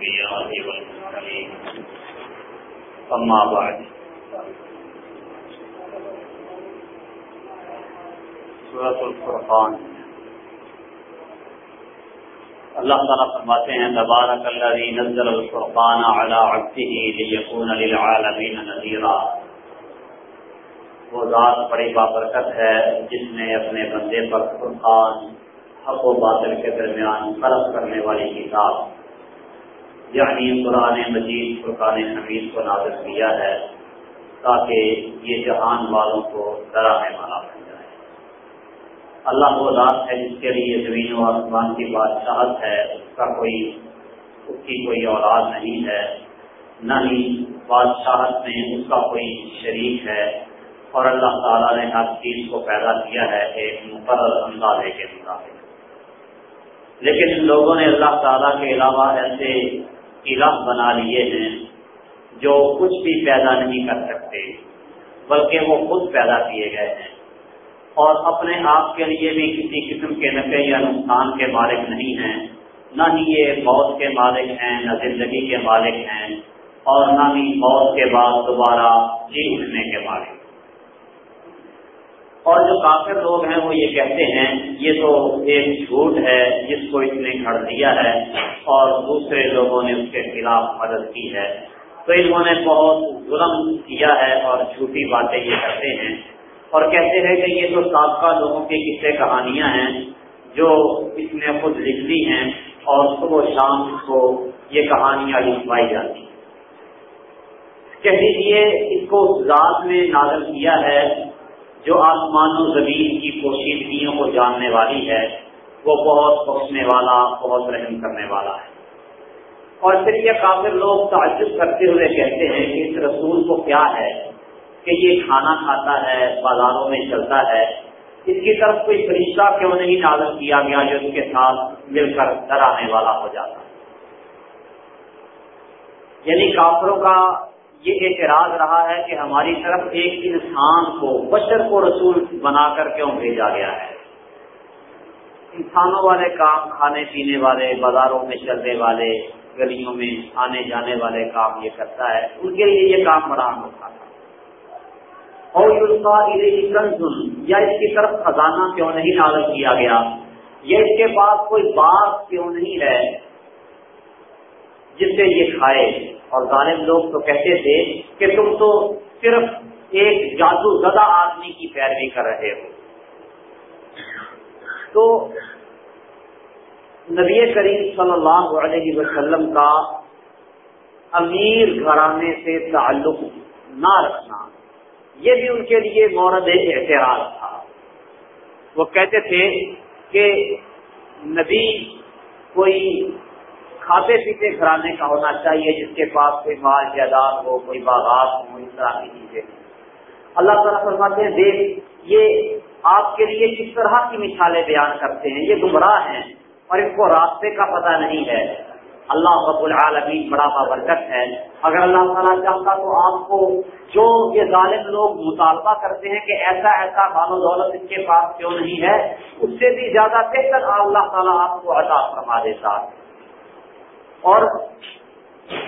الأنبياء والمرسلين أما بعد. سورة الفرقان. اللہ تعالیٰ فرماتے ہیں، تبارک الذي نزل الفرقان على عبده ليكون للعالمين نذيرا وہ ذات بڑی بابرکت ہے، جس نے اپنے بندے پر فرقان، حق و باطل کے درمیان فرق کرنے والی کتاب یعنی قرآن مجید، فرقان حمید کو نازل کیا ہے تاکہ یہ جہان والوں کو ڈرانے والا بن جائے۔ اللہ وہ ذات ہے جس کے لیے زمین و آسمان کی بادشاہت ہے، اس کا کوئی، اس کی کوئی اولاد نہیں ہے، نہ ہی بادشاہت میں اس کا کوئی شریک ہے۔ اور اللہ تعالیٰ نے ہر چیز کو پیدا کیا ہے ایک مقرر اندازے کے مطابق۔ لیکن ان لوگوں نے اللہ تعالیٰ کے علاوہ ایسے الہ بنا لیے ہیں جو کچھ بھی پیدا نہیں کر سکتے، بلکہ وہ خود پیدا کیے گئے ہیں۔ اور اپنے آپ کے لیے بھی کسی قسم کے نفے یا نقصان کے مالک نہیں ہیں۔ نہ ہی یہ موت کے مالک ہیں، نہ زندگی کے مالک ہیں۔ اور نہ ہی موت کے بعد دوبارہ جی اٹھنے کے مالک۔ اور جو کافر لوگ ہیں وہ یہ کہتے ہیں، یہ تو ایک جھوٹ ہے، جس کو اس نے گھڑ دیا ہے اور دوسرے لوگوں نے اس کے خلاف مدد کی ہے۔ تو انہوں نے بہت ظلم کیا ہے اور جھوٹی باتیں یہ کرتے ہیں۔ اور کہتے ہیں کہ یہ تو سابقہ لوگوں کی قصے کہانیاں ہیں جو اس نے خود لکھ لی ہیں اور صبح شام کو یہ کہانیاں لکھوائی جاتی کہہ دیجیے اس کو ذات میں نازل کیا ہے جو آسمان و زمین کی پوشیدگیوں کو جاننے والی ہے، وہ بہت بخشنے والا، بہت رحم کرنے والا ہے۔ اور پھر یہ کافر لوگ تعجب کرتے ہوئے کہتے ہیں کہ اس رسول کو کیا ہے کہ یہ کھانا کھاتا ہے، بازاروں میں چلتا ہے۔ اس کی طرف کوئی فرشتہ کیوں نہیں نازل کیا گیا جو اس کے ساتھ مل کر ڈرانے والا ہو جاتا؟ یعنی کافروں کا یہ اعتراض رہا ہے کہ ہماری طرف ایک انسان کو بشر کو رسول بنا کر کیوں بھیجا گیا ہے؟ انسانوں والے کام، کھانے پینے والے، بازاروں میں چلنے والے، گلیوں میں آنے جانے والے کام یہ کرتا ہے، ان کے لیے یہ کام بڑا انوکھا تھا اور یا اس کی طرف خزانہ کیوں نہیں نازل کیا گیا؟ یا اس کے پاس کوئی بات کیوں نہیں ہے جس سے یہ کھائے؟ اور ظالم لوگ تو کہتے تھے کہ تم تو صرف ایک جادو زدہ آدمی کی پیروی کر رہے ہو۔ تو نبی کریم صلی اللہ علیہ وسلم کا امیر گھرانے سے تعلق نہ رکھنا، یہ بھی ان کے لیے مورد اعتراض تھا۔ وہ کہتے تھے کہ نبی کوئی کھاتے پیتے گھرانے کا ہونا چاہیے، جس کے پاس کوئی مال، جائیداد ہو، کوئی باغات ہو، اس طرح کی چیزیں۔ اللہ تعالیٰ فرماتے ہیں، دیکھ، یہ آپ کے لیے کس طرح کی مثالیں بیان کرتے ہیں؟ یہ گمراہ ہیں اور ان کو راستے کا پتہ نہیں ہے۔ اللہ رب العالمین بڑا بابرکت ہے۔ اگر اللہ تعالیٰ چاہتا تو آپ کو جو یہ ظالم لوگ مطالبہ کرتے ہیں کہ ایسا ایسا مال و دولت اس کے پاس کیوں نہیں ہے، اس سے بھی زیادہ بہتر اللہ تعالیٰ آپ کو عطا فرما دیتا۔ اور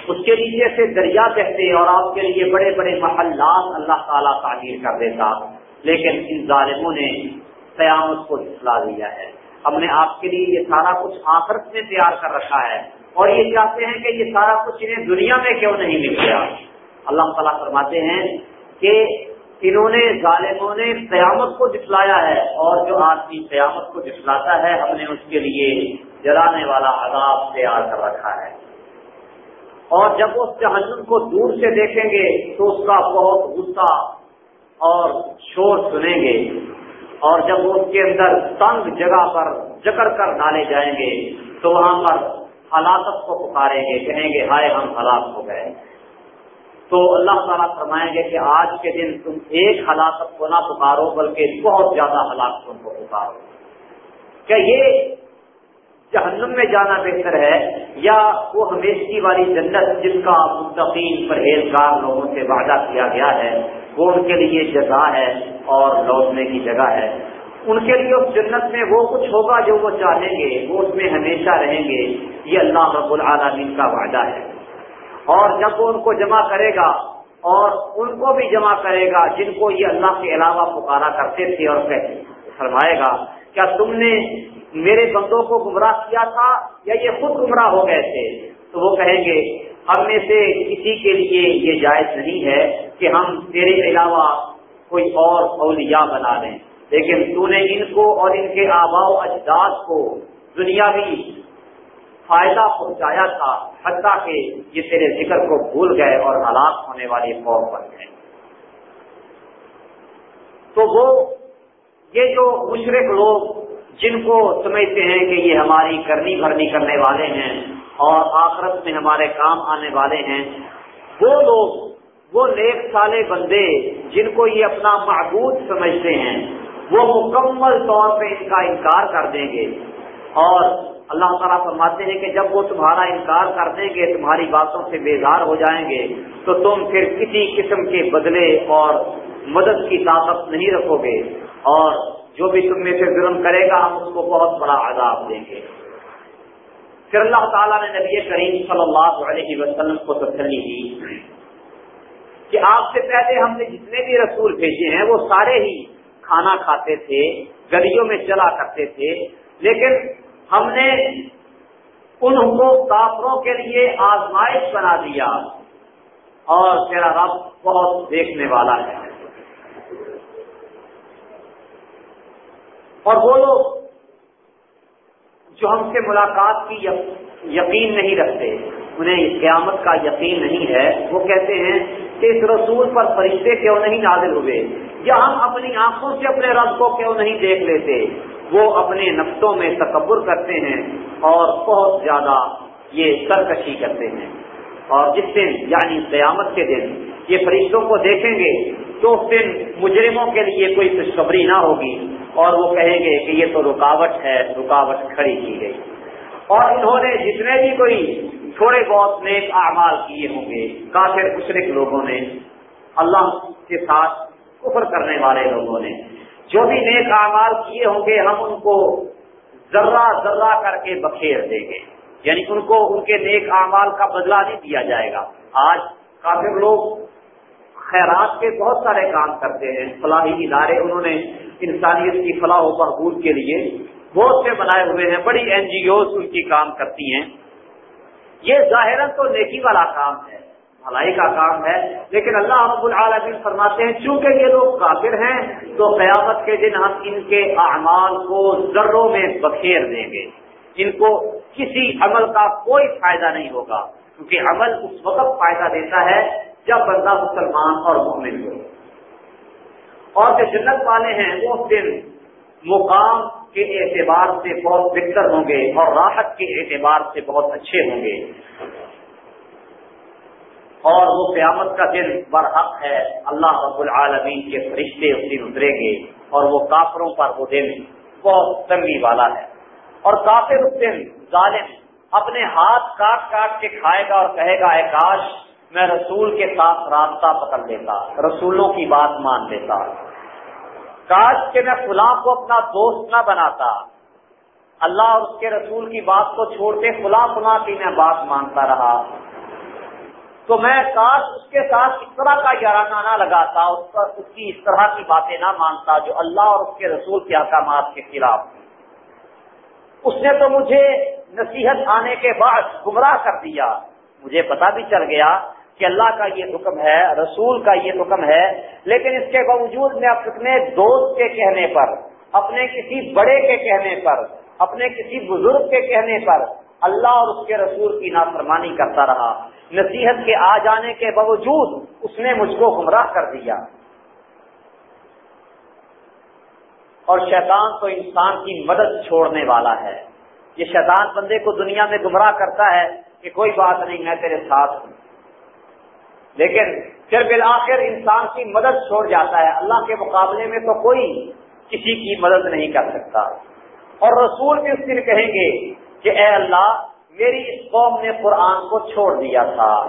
اس کے نیچے سے دریا کہتے اور آپ کے لیے بڑے بڑے محلات اللہ تعالیٰ تعمیر کر دیتا۔ لیکن ان ظالموں نے قیامت کو جھٹلا دیا ہے۔ ہم نے آپ کے لیے یہ سارا کچھ آخرت میں تیار کر رکھا ہے۔ اور یہ چاہتے ہیں کہ یہ سارا کچھ انہیں دنیا میں کیوں نہیں مل گیا؟ اللہ تعالیٰ فرماتے ہیں کہ انہوں نے ظالموں نے قیامت کو جٹلایا ہے اور جو آدمی قیامت کو جٹلاتا ہے، ہم نے اس کے لیے جلانے والا عذاب تیار کر رکھا ہے۔ اور جب اس جہنم کو دور سے دیکھیں گے تو اس کا بہت غصہ اور شور سنیں گے۔ اور جب اس کے اندر تنگ جگہ پر جکڑ کر ڈالے جائیں گے تو وہاں پر ہلاکت کو پکاریں گے، کہیں گے، ہائے، ہم ہلاک ہو گئے۔ تو اللہ تعالیٰ فرمائیں گے کہ آج کے دن تم ایک ہلاکت کو نہ پکارو، بلکہ بہت زیادہ ہلاکتوں کو پکارو۔ کیا یہ جہنم میں جانا بہتر ہے، یا وہ ہمیشگی والی جنت جن کا مستقیم پرہیزگار لوگوں سے وعدہ کیا گیا ہے، وہ ان کے لیے جگہ ہے اور لوٹنے کی جگہ ہے۔ ان کے لیے اس جنت میں وہ کچھ ہوگا جو وہ چاہیں گے، وہ اس میں ہمیشہ رہیں گے۔ یہ اللہ رب العالمین کا وعدہ ہے۔ اور جب وہ ان کو جمع کرے گا، اور ان کو بھی جمع کرے گا، جن کو یہ اللہ کے علاوہ پکارا کرتے تھے اور فرمائے گا، کیا تم نے میرے بندوں کو گمراہ کیا تھا یا یہ خود گمراہ ہو گئے تھے؟ تو وہ کہیں گے، ہم میں سے کسی کے لیے یہ جائز نہیں ہے کہ ہم تیرے علاوہ کوئی اور اولیاء بنا لیں لیکن تو نے ان کو اور ان کے آبا و اجداد کو دنیاوی فائدہ پہنچایا تھا، حتیٰ کہ یہ تیرے ذکر کو بھول گئے اور ہلاک ہونے والی قوم بن گئے۔ تو وہ، یہ جو مشرق لوگ جن کو سمجھتے ہیں کہ یہ ہماری کرنی بھرنی کرنے والے ہیں اور آخرت میں ہمارے کام آنے والے ہیں، وہ لوگ، وہ نیک سالے بندے جن کو یہ اپنا معبود سمجھتے ہیں، وہ مکمل طور پہ ان کا انکار کر دیں گے۔ اور اللہ تعالیٰ فرماتے ہیں کہ جب وہ تمہارا انکار کر دیں گے، تمہاری باتوں سے بیزار ہو جائیں گے، تو تم پھر کسی قسم کے بدلے اور مدد کی طاقت نہیں رکھو گے۔ اور جو بھی تم میں سے ظلم کرے گا، ہم اس کو بہت بڑا عذاب دیں گے۔ پھر اللہ تعالیٰ نے نبی کریم صلی اللہ علیہ وسلم کو تسلی دی کہ آپ سے پہلے ہم نے جتنے بھی رسول بھیجے ہیں، وہ سارے ہی کھانا کھاتے تھے، گلیوں میں چلا کرتے تھے۔ لیکن ہم نے ان کو کافروں کے لیے آزمائش بنا دیا اور تیرا رب بہت دیکھنے والا ہے۔ اور وہ لوگ جو ہم سے ملاقات کی یقین نہیں رکھتے، انہیں قیامت کا یقین نہیں ہے، وہ کہتے ہیں کہ اس رسول پر فرشتے کیوں نہیں نازل ہوئے؟ یا ہم اپنی آنکھوں سے اپنے رب کو کیوں نہیں دیکھ لیتے؟ وہ اپنے نفسوں میں تکبر کرتے ہیں اور بہت زیادہ یہ سرکشی کرتے ہیں۔ اور جس دن یعنی قیامت کے دن یہ فرشتوں کو دیکھیں گے تو اس دن مجرموں کے لیے کوئی خوشخبری نہ ہوگی اور وہ کہیں گے کہ یہ تو رکاوٹ ہے، رکاوٹ کھڑی کی گئی۔ اور انہوں نے جتنے بھی کوئی تھوڑے بہت نیک اعمال کیے ہوں گے، کافر مشرق لوگوں نے، اللہ کے ساتھ کفر کرنے والے لوگوں نے، جو بھی نیک اعمال کیے ہوں گے، ہم ان کو ذرہ ذرہ کر کے بکھیر دیں گے۔ یعنی ان کو ان کے نیک اعمال کا بدلہ نہیں دیا جائے گا۔ آج کافر لوگ خیرات کے بہت سارے کام کرتے ہیں۔ فلاحی ادارے انہوں نے انسانیت کی فلاح و بہبود کے لیے بہت سے بنائے ہوئے ہیں، بڑی این جی اوز ان کی کام کرتی ہیں۔ یہ ظاہر تو نیکی والا کام ہے، بھلائی کا کام ہے، لیکن اللہ رب العالمین فرماتے ہیں، چونکہ یہ لوگ کافر ہیں، تو قیامت کے دن ہم ان کے اعمال کو ذروں میں بکھیر دیں گے۔ ان کو کسی عمل کا کوئی فائدہ نہیں ہوگا، کیونکہ عمل اس وقت فائدہ دیتا ہے جب بندہ مسلمان اور مومن ہو۔ اور جو جنت والے ہیں وہ دن مقام کے اعتبار سے بہت بہتر ہوں گے اور راحت کے اعتبار سے بہت اچھے ہوں گے۔ اور وہ قیامت کا دن برحق ہے۔ اللہ رب العالمین کے فرشتے اس دن اتریں گے اور وہ کافروں پر وہ دن بہت تنگی والا ہے۔ اور کافر اس دن ظالم، اپنے ہاتھ کاٹ کاٹ کے کھائے گا اور کہے گا، اے کاش میں رسول کے ساتھ رابطہ پکڑ لیتا، رسولوں کی بات مان لیتا۔ کاش کہ میں فلاں کو اپنا دوست نہ بناتا۔ اللہ اور اس کے رسول کی بات کو چھوڑ کے فلاں فلاں کی میں بات مانتا رہا۔ تو میں کاش اس کے ساتھ اس طرح کا یارانہ نہ لگاتا، اس پر اس کی اس طرح کی باتیں نہ مانتا جو اللہ اور اس کے رسول کے احکامات کے خلاف۔ اس نے تو مجھے نصیحت آنے کے بعد گمراہ کر دیا۔ مجھے پتا بھی چل گیا کہ اللہ کا یہ حکم ہے، رسول کا یہ حکم ہے، لیکن اس کے باوجود میں اپنے دوست کے کہنے پر، اپنے کسی بڑے کے کہنے پر، اپنے کسی بزرگ کے کہنے پر اللہ اور اس کے رسول کی نافرمانی کرتا رہا۔ نصیحت کے آ جانے کے باوجود اس نے مجھ کو گمراہ کر دیا۔ اور شیطان تو انسان کی مدد چھوڑنے والا ہے۔ یہ شیطان بندے کو دنیا میں گمراہ کرتا ہے کہ کوئی بات نہیں، میں تیرے ساتھ ہوں۔ لیکن پھر بالآخر انسان کی مدد چھوڑ جاتا ہے۔ اللہ کے مقابلے میں تو کوئی کسی کی مدد نہیں کر سکتا۔ اور رسول بھی اس دن کہیں گے کہ اے اللہ، میری اس قوم نے قرآن کو چھوڑ دیا تھا۔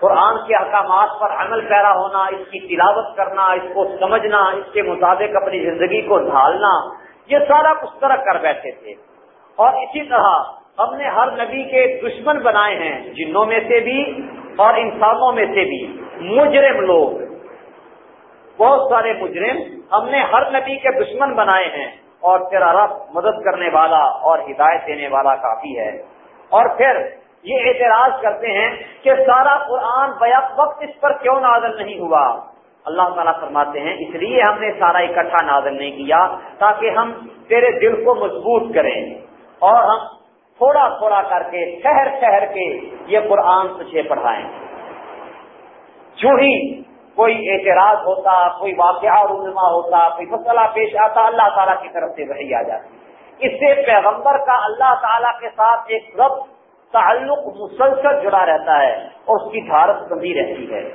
قرآن کے احکامات پر عمل پیرا ہونا، اس کی تلاوت کرنا، اس کو سمجھنا، اس کے مطابق اپنی زندگی کو ڈھالنا، یہ سارا کچھ طرح کر بیٹھے تھے۔ اور اسی طرح ہم نے ہر نبی کے دشمن بنائے ہیں، جنوں میں سے بھی اور انسانوں میں سے بھی۔ مجرم لوگ۔ بہت سارے مجرم ہم نے ہر نبی کے دشمن بنائے ہیں اور تیرا رب مدد کرنے والا اور ہدایت دینے والا کافی ہے۔ اور پھر یہ اعتراض کرتے ہیں کہ سارا قرآن بیک وقت اس پر کیوں نازل نہیں ہوا؟ اللہ تعالیٰ فرماتے ہیں، اس لیے ہم نے سارا اکٹھا نازل نہیں کیا تاکہ ہم تیرے دل کو مضبوط کریں اور ہم تھوڑا تھوڑا کر کے ٹھہر ٹھہر کے یہ قرآن تجھے پڑھائیں۔ جو ہی کوئی اعتراض ہوتا، کوئی واقعہ رونما ہوتا، کوئی مسئلہ پیش آتا، اللہ تعالیٰ کی طرف سے وہی آ جاتی۔ اس سے پیغمبر کا اللہ تعالیٰ کے ساتھ ایک رب تعلق مسلسل جڑا رہتا ہے اور اس کی دھارت بندی رہتی ہے۔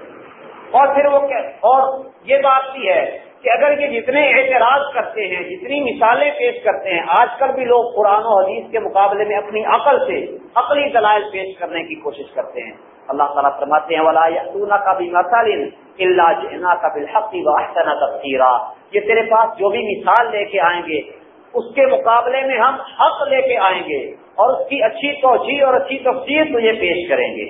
اور پھر وہ اور یہ بات بھی ہے کہ اگر یہ جتنے اعتراض کرتے ہیں، جتنی مثالیں پیش کرتے ہیں، آج کل بھی لوگ قرآن و حدیث کے مقابلے میں اپنی عقل سے عقلی دلائل پیش کرنے کی کوشش کرتے ہیں۔ اللہ تعالیٰ فرماتے ہیں، ولا کا بھی مسالم اللہ کا بالحقی و احسن تفصیرہ یہ تیرے پاس جو بھی مثال لے کے آئیں گے، اس کے مقابلے میں ہم حق لے کے آئیں گے اور اس کی اچھی توجہ اور اچھی تفصیل تجھے پیش کریں گے۔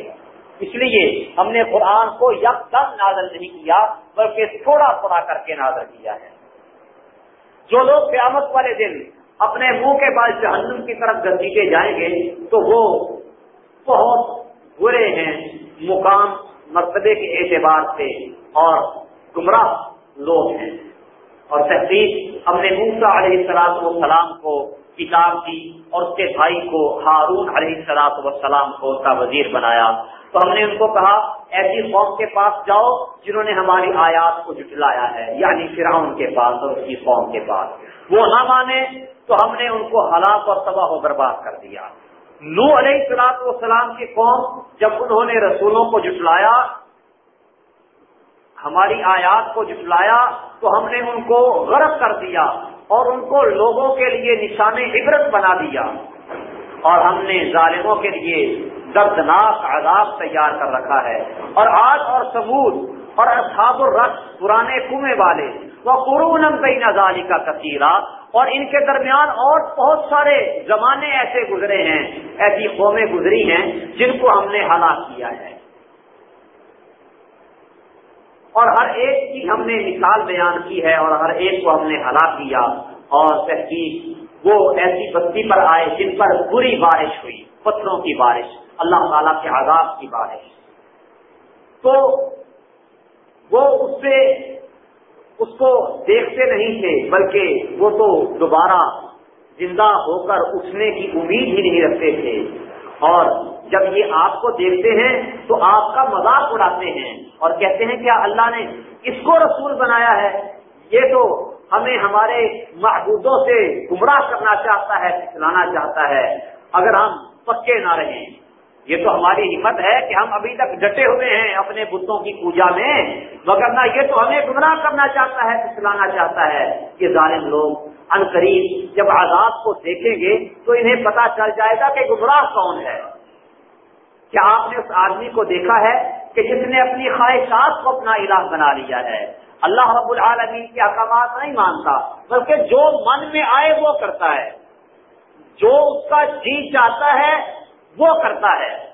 اس لیے ہم نے قرآن کو یک دم نازل نہیں کیا، بلکہ تھوڑا تھوڑا کر کے نازل کیا ہے۔ جو لوگ قیامت والے دن اپنے منہ کے بعد جہنم کی طرف گندگے جائیں گے، تو وہ بہت برے ہیں مقام، مرتبے کے اعتبار سے اور گمراہ لوگ ہیں۔ اور تحقیق ہم نے موسا علیہ السلام سلام کو، کتاب دی اور اس کے بھائی کو، ہارون علیہ السلاط وسلام کو اس کا وزیر بنایا۔ تو ہم نے ان کو کہا، ایسی قوم کے پاس جاؤ جنہوں نے ہماری آیات کو جٹلایا ہے یعنی فرعون کے پاس اور اس کی قوم کے پاس۔ وہ نہ مانے تو ہم نے ان کو ہلاک اور تباہ و برباد کر دیا۔ نو علیہ السلاط والسلام کی قوم جب انہوں نے رسولوں کو جٹلایا ہماری آیات کو جٹلایا تو ہم نے ان کو غرق کر دیا اور ان کو لوگوں کے لیے نشان عبرت بنا دیا۔ اور ہم نے ظالموں کے لیے دردناک عذاب تیار کر رکھا ہے۔ اور آج اور سبوت اور اصحاب الرقص پرانے کنویں والے وہ قرون بین نظالی کا کثیرہ اور ان کے درمیان اور بہت سارے زمانے ایسے گزرے ہیں، ایسی قومیں گزری ہیں جن کو ہم نے ہلاک کیا ہے۔ اور ہر ایک کی ہم نے مثال بیان کی ہے اور ہر ایک کو ہم نے ہلاک کیا۔ اور تحقیق، وہ ایسی بستی پر آئے جن پر بری بارش ہوئی پتھروں کی بارش۔ اللہ تعالی کے عذاب کی بارش تو وہ اس سے اس کو دیکھتے نہیں تھے، بلکہ وہ تو دوبارہ زندہ ہو کر اٹھنے کی امید ہی نہیں رکھتے تھے۔ اور جب یہ آپ کو دیکھتے ہیں تو آپ کا مذاق اڑاتے ہیں اور کہتے ہیں کیا اللہ نے اس کو رسول بنایا ہے؟ یہ تو ہمیں ہمارے محبوبوں سے گمراہ کرنا چاہتا ہے سکھلانا چاہتا ہے۔ اگر ہم پکے نہ رہیں۔ یہ تو ہماری ہمت ہے کہ ہم ابھی تک ڈٹے ہوئے ہیں اپنے بتوں کی پوجا میں، مگر نہ یہ تو ہمیں گمراہ کرنا چاہتا ہے سکھلانا چاہتا ہے کہ ظالم لوگ ان قریب جب آزاد کو دیکھیں گے تو انہیں پتا چل جائے گا کہ گمراہ کون ہے۔ کیا آپ نے اس آدمی کو دیکھا ہے کہ جس نے اپنی خواہشات کو اپنا الہ بنا لیا ہے؟ اللہ رب العالمین کے احکامات نہیں مانتا، بلکہ جو من میں آئے وہ کرتا ہے۔ جو اس کا جی چاہتا ہے وہ کرتا ہے۔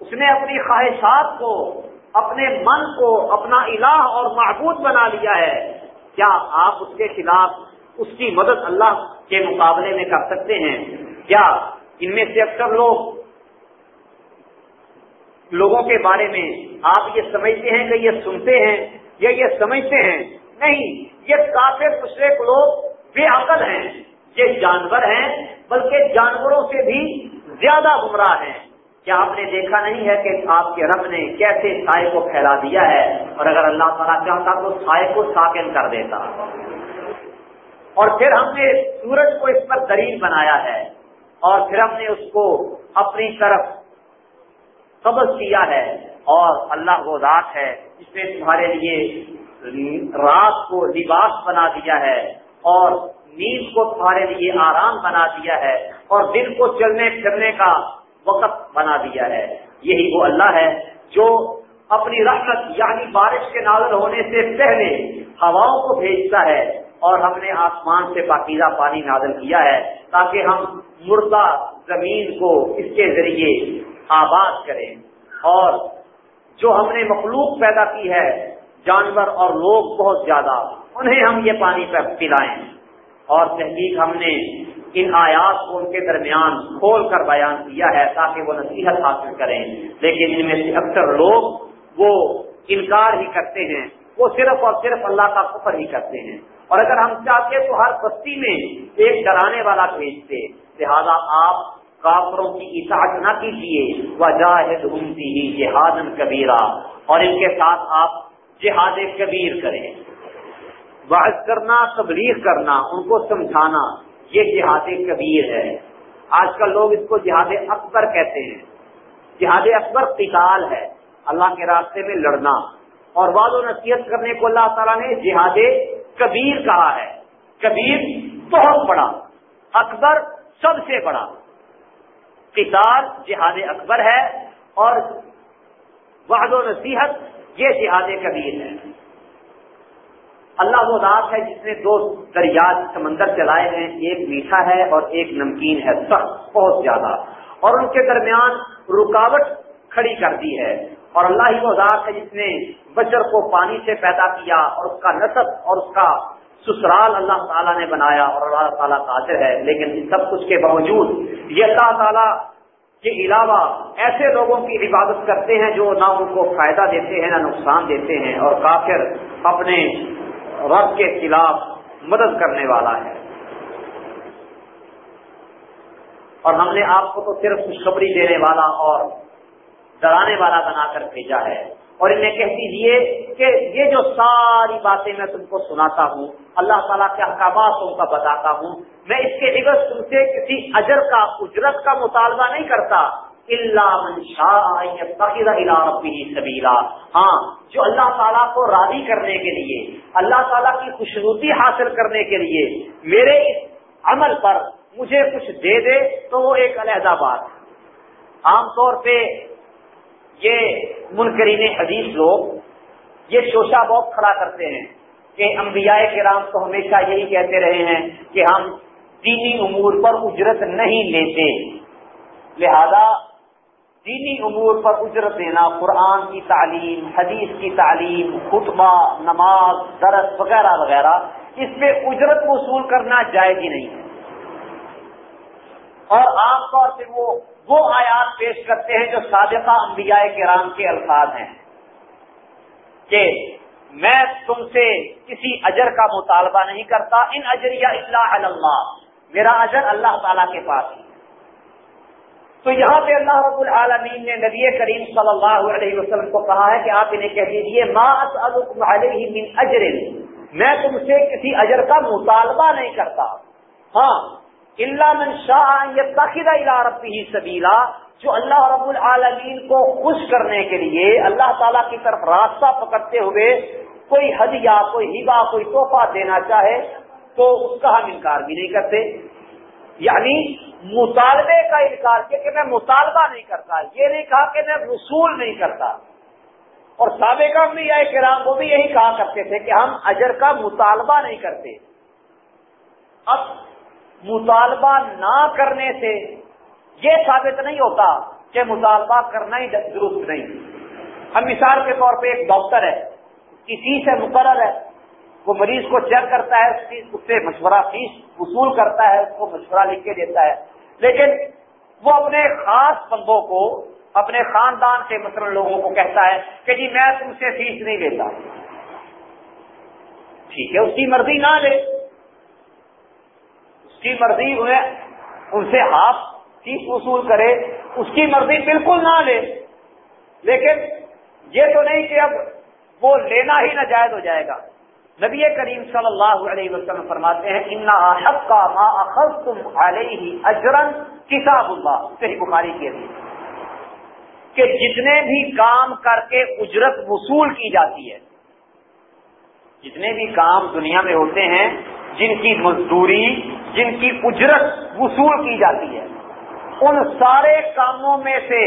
اس نے اپنی خواہشات کو، اپنے من کو، اپنا الہ اور معبود بنا لیا ہے۔ کیا آپ اس کے خلاف اس کی مدد اللہ کے مقابلے میں کر سکتے ہیں؟ کیا ان میں سے اکثر لوگ لوگوں کے بارے میں آپ یہ سمجھتے ہیں کہ یہ سنتے ہیں یا یہ سمجھتے ہیں؟ نہیں، یہ کافی مشرق لوگ بے عقل ہیں۔ یہ جانور ہیں، بلکہ جانوروں سے بھی زیادہ گمراہ ہیں۔ کیا آپ نے دیکھا نہیں ہے کہ آپ کے رب نے کیسے سائے کو پھیلا دیا ہے؟ اور اگر اللہ تعالیٰ چاہتا تو سائے کو ساکن کر دیتا۔ اور پھر ہم نے سورج کو اس پر دلیل بنایا ہے۔ اور پھر ہم نے اس کو اپنی طرف قبض کیا ہے۔ اور اللہ وہ رات ہے جس نے تمہارے لیے رات کو لباس بنا دیا ہے۔ اور نیند کو تمہارے لیے آرام بنا دیا ہے اور دل کو چلنے پھرنے کا وقت بنا دیا ہے۔ یہی وہ اللہ ہے جو اپنی رحمت یعنی بارش کے نازل ہونے سے پہلے ہواؤں کو بھیجتا ہے اور ہم نے آسمان سے پاکیزہ پانی نازل کیا ہے تاکہ ہم مردہ زمین کو اس کے ذریعے آباد کریں۔ اور جو ہم نے مخلوق پیدا کی ہے، جانور اور لوگ بہت زیادہ، انہیں ہم یہ پانی پہ پلائیں۔ اور تحقیق ہم نے ان آیات کو ان کے درمیان کھول کر بیان کیا ہے تاکہ وہ نصیحت حاصل کریں۔ لیکن ان میں سے اکثر لوگ وہ انکار ہی کرتے ہیں، وہ صرف اور صرف اللہ کا فخر ہی کرتے ہیں۔ اور اگر ہم چاہتے تو ہر بستی میں ایک ڈرانے والا بھیجتے لہذا آپ کافروں کی اطاعت نہ کیجیے۔ وجاہد امتی ہی جہاد کبیرہ اور ان کے ساتھ آپ جہاد کبیر کریں۔ بحث کرنا، تبلیغ کرنا، ان کو سمجھانا، یہ جہاد کبیر ہے۔ آج کل لوگ اس کو جہاد اکبر کہتے ہیں۔ جہاد اکبر قتال ہے۔ اللہ کے راستے میں لڑنا۔ اور بعض و نصیحت کرنے کو اللہ تعالیٰ نے جہاد کبیر کہا ہے۔ کبیر بہت بڑا، اکبر سب سے بڑا۔ قتال جہاد اکبر ہے اور وعد و نصیحت یہ جہاد کبیر ہے۔ اللہ وہ ذات ہے جس نے دو دریا سمندر چلائے ہیں، ایک میٹھا ہے اور ایک نمکین ہے، سخت، بہت زیادہ۔ اور ان کے درمیان رکاوٹ کھڑی کر دی ہے۔ اور اللہ ہی وہ ذات ہے جس نے بچر کو پانی سے پیدا کیا اور اس کا نصب اور اس کا سسرال اللہ تعالیٰ نے بنایا اور اللہ تعالیٰ قادر ہے۔ لیکن ان سب کچھ کے باوجود یہ اللہ تعالیٰ کے علاوہ ایسے لوگوں کی عبادت کرتے ہیں جو نہ ان کو فائدہ دیتے ہیں، نہ نقصان دیتے ہیں۔ اور کافر اپنے رب کے خلاف مدد کرنے والا ہے۔ اور ہم نے آپ کو تو صرف خوشخبری دینے والا اور ڈرانے والا بنا کر بھیجا ہے۔ اور انہیں کہہ دیجیے کہ یہ جو ساری باتیں میں تم کو سناتا ہوں، اللہ تعالیٰ کے احکامات تم کا بتاتا ہوں، میں اس کے عوض تم سے کسی اجر کا، اجرت کا مطالبہ نہیں کرتا۔ اللہ سبیلا ہاں جو اللہ تعالیٰ کو راضی کرنے کے لیے، اللہ تعالیٰ کی خوشنودی حاصل کرنے کے لیے میرے اس عمل پر مجھے کچھ دے دے، تو وہ ایک علیحدہ بات۔ عام طور پہ یہ منکرین حدیث لوگ یہ شوشا بہت کھڑا کرتے ہیں کہ انبیاء کرام تو ہمیشہ یہی کہتے رہے ہیں کہ ہم دینی امور پر اجرت نہیں لیتے۔ لہذا دینی امور پر اجرت دینا، قرآن کی تعلیم، حدیث کی تعلیم، خطبہ، نماز، درس وغیرہ وغیرہ، اس پہ اجرت وصول کرنا جائز ہی نہیں۔ اور عام طور سے وہ وہ آیات پیش کرتے ہیں جو سابقہ انبیاء کرام کے الفاظ ہیں کہ میں تم سے کسی اجر کا مطالبہ نہیں کرتا، ان اجریا اللہ اللہ، میرا اجر اللہ تعالی کے پاس ہی تو یہاں پہ اللہ رب العالمین نے نبی کریم صلی اللہ علیہ وسلم کو کہا ہے کہ آپ انہیں کہہ دیجیے من اجر میں تم سے کسی اجر کا مطالبہ نہیں کرتا۔ ہاں اللہ من شاہ یہ ربی سبیلا، جو اللہ رب العالمین کو خوش کرنے کے لیے اللہ تعالیٰ کی طرف راستہ پکڑتے ہوئے کوئی ہدیہ، کوئی ہبا کوئی تحفہ دینا چاہے تو اس کا ہم انکار بھی نہیں کرتے۔ یعنی مطالبے کا انکار کیا کہ میں مطالبہ نہیں کرتا، یہ نہیں کہا کہ میں وصول نہیں کرتا۔ اور سابقہ بھی یا کرام وہ بھی یہی کہا کرتے تھے کہ ہم اجر کا مطالبہ نہیں کرتے۔ اب مطالبہ نہ کرنے سے یہ ثابت نہیں ہوتا کہ مطالبہ کرنا ہی درست نہیں۔ ہم مثال کے طور پہ ایک ڈاکٹر ہے، کسی سے مقرر ہے وہ مریض کو چیک کرتا ہے اس سے مشورہ فیس وصول کرتا ہے، اس کو مشورہ لکھ کے دیتا ہے۔ لیکن وہ اپنے خاص بندوں کو، اپنے خاندان کے مثلا لوگوں کو کہتا ہے کہ جی میں تم سے فیس نہیں لیتا۔ ٹھیک ہے، اس کی مرضی نہ لے۔ اس کی مرضی انہیں ان سے ہاف فیس وصول کرے۔ اس کی مرضی بالکل نہ لے۔ لیکن یہ تو نہیں کہ اب وہ لینا ہی ناجائز ہو جائے گا۔ نبی کریم صلی اللہ علیہ وسلم فرماتے ہیں ان حق کا ما اخذ تم علیہ اجرن کتاب اللہ صحیح بخاری کے لیے کہ جتنے بھی کام کر کے اجرت وصول کی جاتی ہے، جتنے بھی کام دنیا میں ہوتے ہیں، جن کی مزدوری، جن کی اجرت وصول کی جاتی ہے، ان سارے کاموں میں سے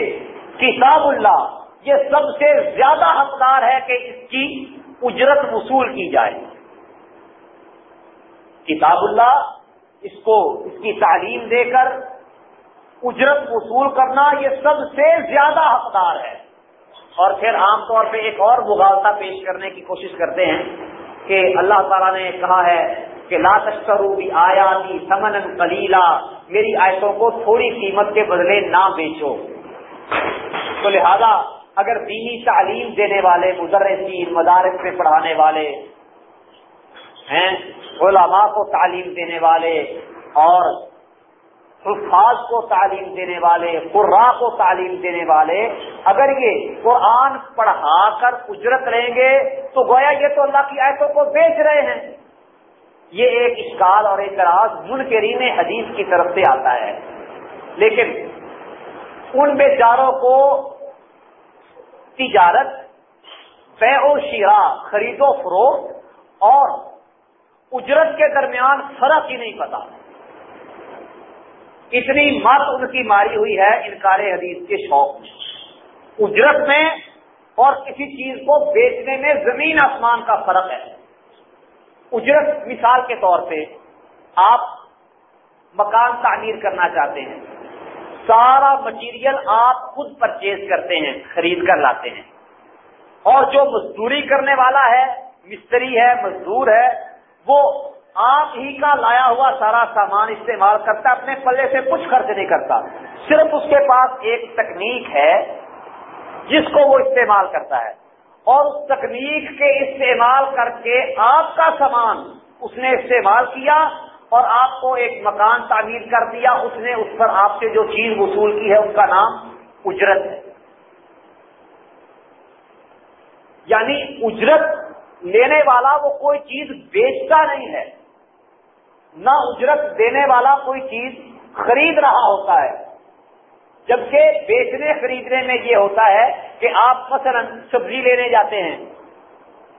کتاب اللہ یہ سب سے زیادہ حقدار ہے کہ اس کی اجرت وصول کی جائے۔ کتاب اللہ اس کو، اس کی تعلیم دے کر اجرت وصول کرنا یہ سب سے زیادہ حقدار ہے۔ اور پھر عام طور پہ ایک اور مغالطہ پیش کرنے کی کوشش کرتے ہیں کہ اللہ تعالیٰ نے کہا ہے کہ لا تشکرو بھی آیا سمن کلیلا میری آیتوں کو تھوڑی قیمت کے بدلے نہ بیچو۔ تو لہذا اگر دینی تعلیم دینے والے، مدرسین، مدارس میں پڑھانے والے ہیں، علماء کو تعلیم دینے والے اور حفاظ کو تعلیم دینے والے قرا کو تعلیم دینے والے، اگر یہ قرآن پڑھا کر اجرت لیں گے تو گویا یہ تو اللہ کی آیتوں کو بیچ رہے ہیں۔ یہ ایک اشکال اور اعتراض منکرین حدیث کی طرف سے آتا ہے۔ لیکن ان بیچاروں کو تجارت بے و شیرا خرید و فروخت اور اجرت کے درمیان فرق ہی نہیں پتا۔ اتنی مت ان کی ماری ہوئی ہے انکار حدیث کے شوق میں۔ اجرت میں اور کسی چیز کو بیچنے میں زمین آسمان کا فرق ہے۔ اجرت مثال کے طور پہ آپ مکان تعمیر کرنا چاہتے ہیں۔ سارا مٹیریل آپ خود پرچیز کرتے ہیں، خرید کر لاتے ہیں۔ اور جو مزدوری کرنے والا ہے، مستری ہے، مزدور ہے، وہ آپ ہی کا لایا ہوا سارا سامان استعمال کرتا ہے اپنے پلے سے کچھ خرچ نہیں کرتا۔ صرف اس کے پاس ایک تکنیک ہے، جس کو وہ استعمال کرتا ہے۔ اور اس تکنیک کے استعمال کر کے آپ کا سامان اس نے استعمال کیا اور آپ کو ایک مکان تعمیر کر دیا، اس نے اس پر آپ سے جو چیز وصول کی ہے اس کا نام اجرت ہے۔ یعنی اجرت لینے والا وہ کوئی چیز بیچتا نہیں ہے۔ نہ اجرت دینے والا کوئی چیز خرید رہا ہوتا ہے۔ جبکہ بیچنے، خریدنے میں یہ ہوتا ہے کہ آپ مثلا سبزی لینے جاتے ہیں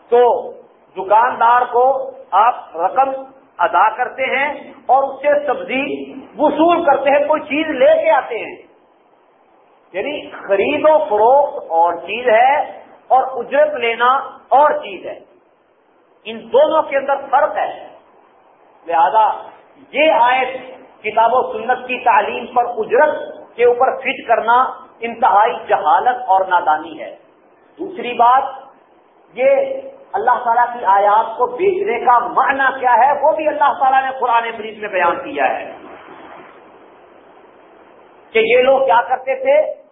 تو دکاندار کو آپ رقم ادا کرتے ہیں اور اس سے سبزی وصول کرتے ہیں، کوئی چیز لے کے آتے ہیں۔ یعنی خرید و فروخت اور چیز ہے اور اجرت لینا اور چیز ہے۔ ان دونوں کے اندر فرق ہے۔ لہذا یہ آیت کتاب و سنت کی تعلیم پر اجرت کے اوپر فٹ کرنا انتہائی جہالت اور نادانی ہے۔ دوسری بات یہ اللہ تعالیٰ کی آیات کو بیچنے کا معنی کیا ہے وہ بھی اللہ تعالیٰ نے قرآن مریض میں بیان کیا ہے کہ یہ لوگ کیا کرتے تھے؟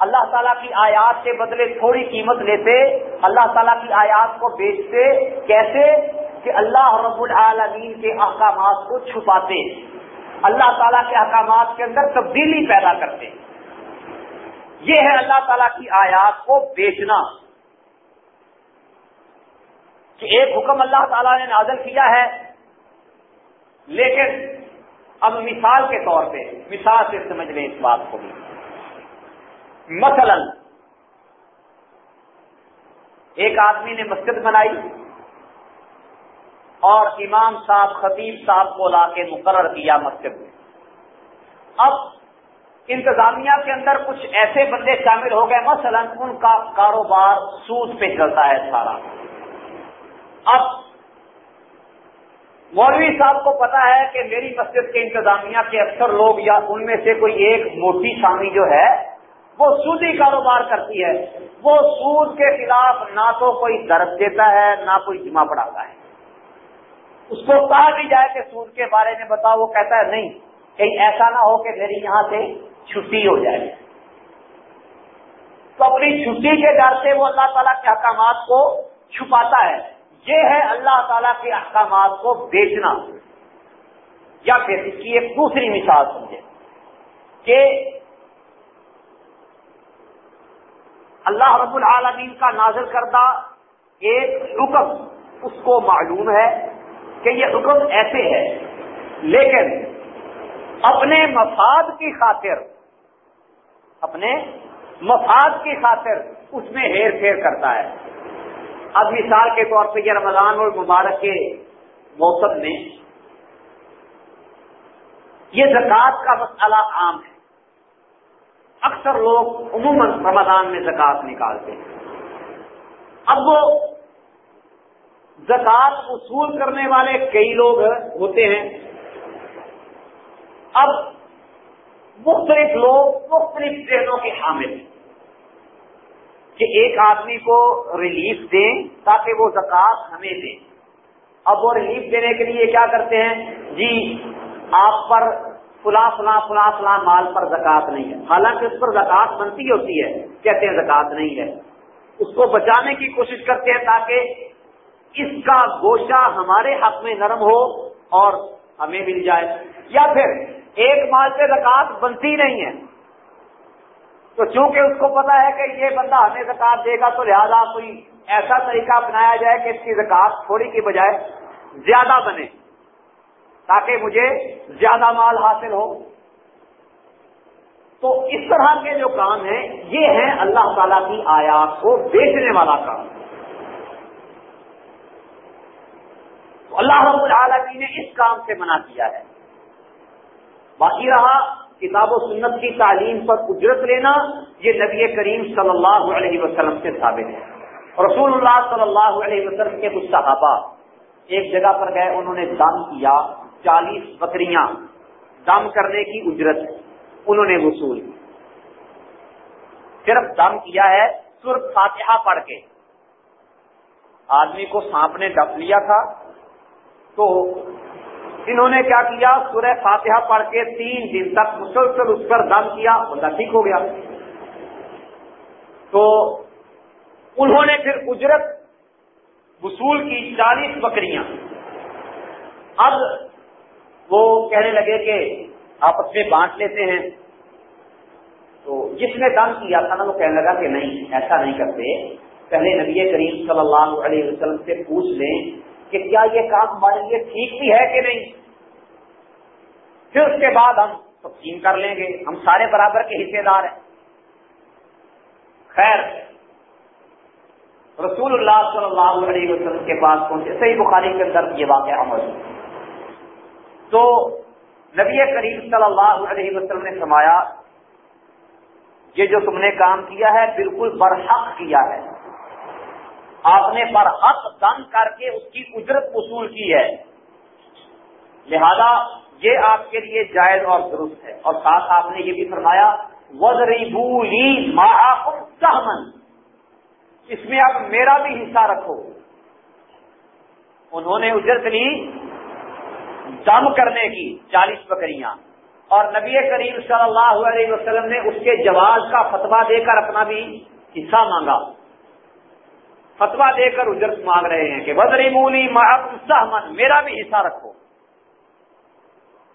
اللہ تعالیٰ کی آیات کے بدلے تھوڑی قیمت لیتے، اللہ تعالیٰ کی آیات کو بیچتے، کیسے؟ کہ اللہ رب العالمین کے احکامات کو چھپاتے، اللہ تعالیٰ کے احکامات کے اندر تبدیلی پیدا کرتے۔ یہ ہے اللہ تعالیٰ کی آیات کو بیچنا۔ کہ ایک حکم اللہ تعالیٰ نے نازل کیا ہے، لیکن اب مثال کے طور پہ، مثال سے سمجھ لیں اس بات کو بھی۔ مثلا، ایک آدمی نے مسجد بنائی اور امام صاحب، خطیب صاحب کو لا کے مقرر کیا مسجد میں۔ اب انتظامیہ کے اندر کچھ ایسے بندے شامل ہو گئے، مثلا ان کا کاروبار سود پہ چلتا ہے سارا۔ اب مولوی صاحب کو پتا ہے کہ میری مسجد کے انتظامیہ کے اکثر لوگ یا ان میں سے کوئی ایک موٹی شامی جو ہے، وہ سودی کاروبار کرتی ہے۔ وہ سود کے خلاف نہ تو کوئی درد دیتا ہے، نہ کوئی جمع پڑھاتا ہے۔ اس کو کہا بھی جائے کہ سود کے بارے میں بتاؤ، وہ کہتا ہے، نہیں، کہیں ایسا نہ ہو کہ میری یہاں سے چھٹی ہو جائے۔ تو اپنی چھٹی کے ڈر سے وہ اللہ تعالیٰ کے احکامات کو چھپاتا ہے۔ یہ ہے اللہ تعالیٰ کے احکامات کو بیچنا یا پھر اس کی ایک دوسری مثال سمجھے کہ اللہ رب العالمین کا نازل کردہ ایک حکم اس کو معلوم ہے کہ یہ حکم ایسے ہے، لیکن اپنے مفاد کی خاطر، اپنے مفاد کی خاطر اس میں ہیر پھیر کرتا ہے۔ اب مثال کے طور پہ یہ رمضان اور مبارک کے موسم میں یہ زکوٰۃ کا مسئلہ عام ہے۔ اکثر لوگ عموماً رمضان میں زکوٰۃ نکالتے ہیں۔ اب وہ زکات وصول کرنے والے کئی لوگ ہوتے ہیں۔ اب مختلف لوگ مختلف ذہنوں کے حامل ہیں۔ کہ ایک آدمی کو ریلیف دیں تاکہ وہ زکات ہمیں دیں اب وہ ریلیف دینے کے لیے کیا کرتے ہیں؟ جی آپ پر فلاں فلاں فلاں فلاں مال پر زکات نہیں ہے۔ حالانکہ اس پر زکات بنتی ہوتی ہے، کہتے ہیں زکات نہیں ہے۔ اس کو بچانے کی کوشش کرتے ہیں تاکہ اس کا گوشہ ہمارے حق میں نرم ہو اور ہمیں مل جائے۔ یا پھر، ایک مال سے زکات بنتی نہیں ہے۔ تو چونکہ اس کو پتا ہے کہ یہ بندہ ہمیں زکات دے گا، تو لہذا کوئی ایسا طریقہ اپنایا جائے کہ اس کی زکات تھوڑی کی بجائے زیادہ بنے تاکہ مجھے زیادہ مال حاصل ہو۔ تو اس طرح کے جو کام ہیں، یہ ہیں اللہ تعالی کی آیات کو بیچنے والا کام۔ تو اللہ رب العالمین نے اس کام سے منع کیا ہے۔ باقی رہا کتاب و سنت کی تعلیم پر اجرت لینا یہ نبی کریم صلی اللہ علیہ وسلم سے ثابت ہے۔ رسول اللہ صلی اللہ علیہ وسلم کے کچھ صحابہ ایک جگہ پر گئے، انہوں نے دم کیا، چالیس بکریاں دم کرنے کی اجرت انہوں نے وصول کی۔ صرف دم کیا ہے سر فاتحہ پڑھ کے۔ آدمی کو سانپ نے ڈپ لیا تھا تو انہوں نے کیا کیا؟ سورہ فاتحہ پڑھ کے تین دن تک مسلسل اس پر دم کیا، بندہ ٹھیک ہو گیا۔ تو انہوں نے پھر اجرت وصول کی چالیس بکریاں۔ اب وہ کہنے لگے کہ آپس میں بانٹ لیتے ہیں۔ تو جس نے دم کیا تھا نا، وہ کہنے لگا کہ نہیں، ایسا نہیں کرتے۔ پہلے نبی کریم صلی اللہ علیہ وسلم سے پوچھ لیں کہ کیا یہ کام ہمارے لیے ٹھیک بھی ہے کہ نہیں؟ پھر اس کے بعد ہم تقسیم کر لیں گے۔ ہم سارے برابر کے حصے دار ہیں۔ خیر۔ رسول اللہ صلی اللہ علیہ وسلم کے پاس پہنچے۔ صحیح بخاری کے اندر یہ واقعہ موجود تو نبی کریم صلی اللہ علیہ وسلم نے فرمایا، یہ جو تم نے کام کیا ہے، بالکل برحق کیا ہے۔ آپ نے برحق دم کر کے اس کی اجرت وصول کی ہے۔ لہذا یہ آپ کے لیے جائز اور درست ہے۔ اور ساتھ آپ نے یہ بھی فرمایا وزری بولی سہمن اس میں آپ میرا بھی حصہ رکھو۔ انہوں نے اجرت لی دم کرنے کی، چالیس بکریاں۔ اور نبی کریم صلی اللہ علیہ وسلم نے اس کے جواز کا فتوا دے کر اپنا بھی حصہ مانگا۔ فتوا دے کر اجرت مانگ رہے ہیں کہ بدری مولی سہمن میرا بھی حصہ رکھو۔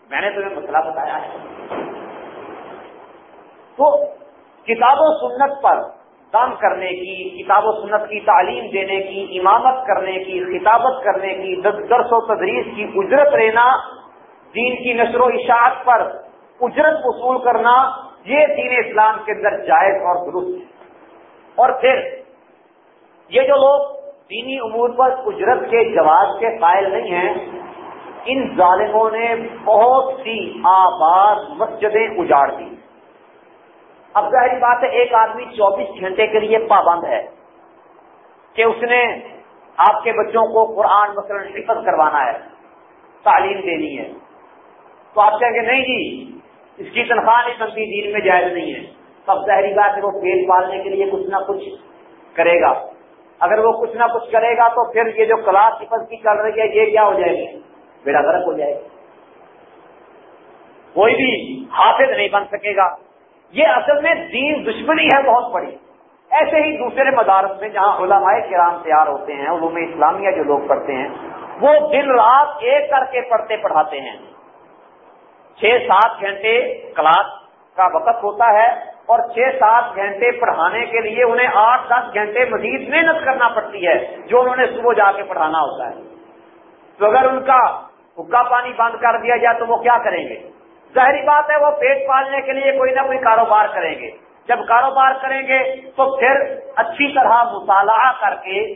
میں نے تمہیں مسئلہ بتایا ہے۔ تو کتاب و سنت پر کام کرنے کی، کتاب و سنت کی تعلیم دینے کی، امامت کرنے کی، خطابت کرنے کی درس و تدریس کی اجرت لینا، دین کی نشر و اشاعت پر اجرت وصول کرنا، یہ دین اسلام کے اندر جائز اور درست ہے۔ اور پھر یہ جو لوگ دینی امور پر اجرت کے جواز کے قائل نہیں ہیں، ان ظالموں نے بہت سی آباد مسجدیں اجاڑ دی۔ اب ظاہری بات ہے، ایک آدمی چوبیس گھنٹے کے لیے پابند ہے کہ اس نے آپ کے بچوں کو قرآن مثلا حفظ کروانا ہے، تعلیم دینی ہے۔ تو آپ کہیں گے، نہیں جی اس کی تنخواہ نہیں بنتی، دین میں جائز نہیں ہے۔ اب ظاہری بات ہے، وہ پیٹ پالنے کے لیے کچھ نہ کچھ کرے گا۔ اگر وہ کچھ نہ کچھ کرے گا تو پھر یہ جو کلاس حفظ کی چل رہی ہے، یہ کیا ہو جائے گی؟ بیڑا غرق ہو جائے گا۔ کوئی بھی حافظ نہیں بن سکے گا۔ یہ اصل میں دین دشمنی ہے، بہت بڑی۔ ایسے ہی دوسرے مدارس میں جہاں علماء کرام تیار ہوتے ہیں، علوم اسلامیہ جو لوگ پڑھتے ہیں، وہ دن رات ایک کر کے پڑھتے پڑھاتے ہیں۔ چھ سات گھنٹے کلاس کا وقت ہوتا ہے۔ اور چھ سات گھنٹے پڑھانے کے لیے انہیں آٹھ دس گھنٹے مزید محنت کرنا پڑتی ہے جو انہوں نے صبح جا کے پڑھانا ہوتا ہے۔ تو اگر ان کا حکا پانی بند کر دیا جائے تو وہ کیا کریں گے؟ ظاہری بات ہے وہ پیٹ پالنے کے لیے کوئی نہ کوئی کاروبار کریں گے۔ جب کاروبار کریں گے تو پھر اچھی طرح مطالعہ کر کے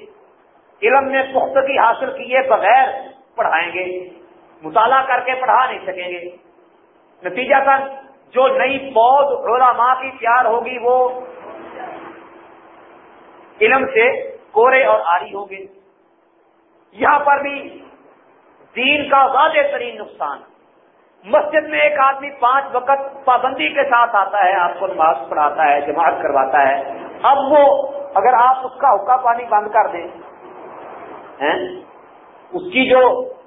علم میں پختگی حاصل کیے بغیر پڑھائیں گے۔ مطالعہ کر کے پڑھا نہیں سکیں گے۔ نتیجہ کر جو نئی پود علماء کی تیار ہوگی وہ علم سے کورے اور آری ہوں گے۔ یہاں پر بھی دین کا واضح ترین نقصان۔ مسجد میں ایک آدمی پانچ وقت پابندی کے ساتھ آتا ہے، آپ کو نماز پڑھاتا ہے، جماعت کرواتا ہے۔ اب وہ اگر آپ اس کا حکا پانی بند کر دیں اس کی جو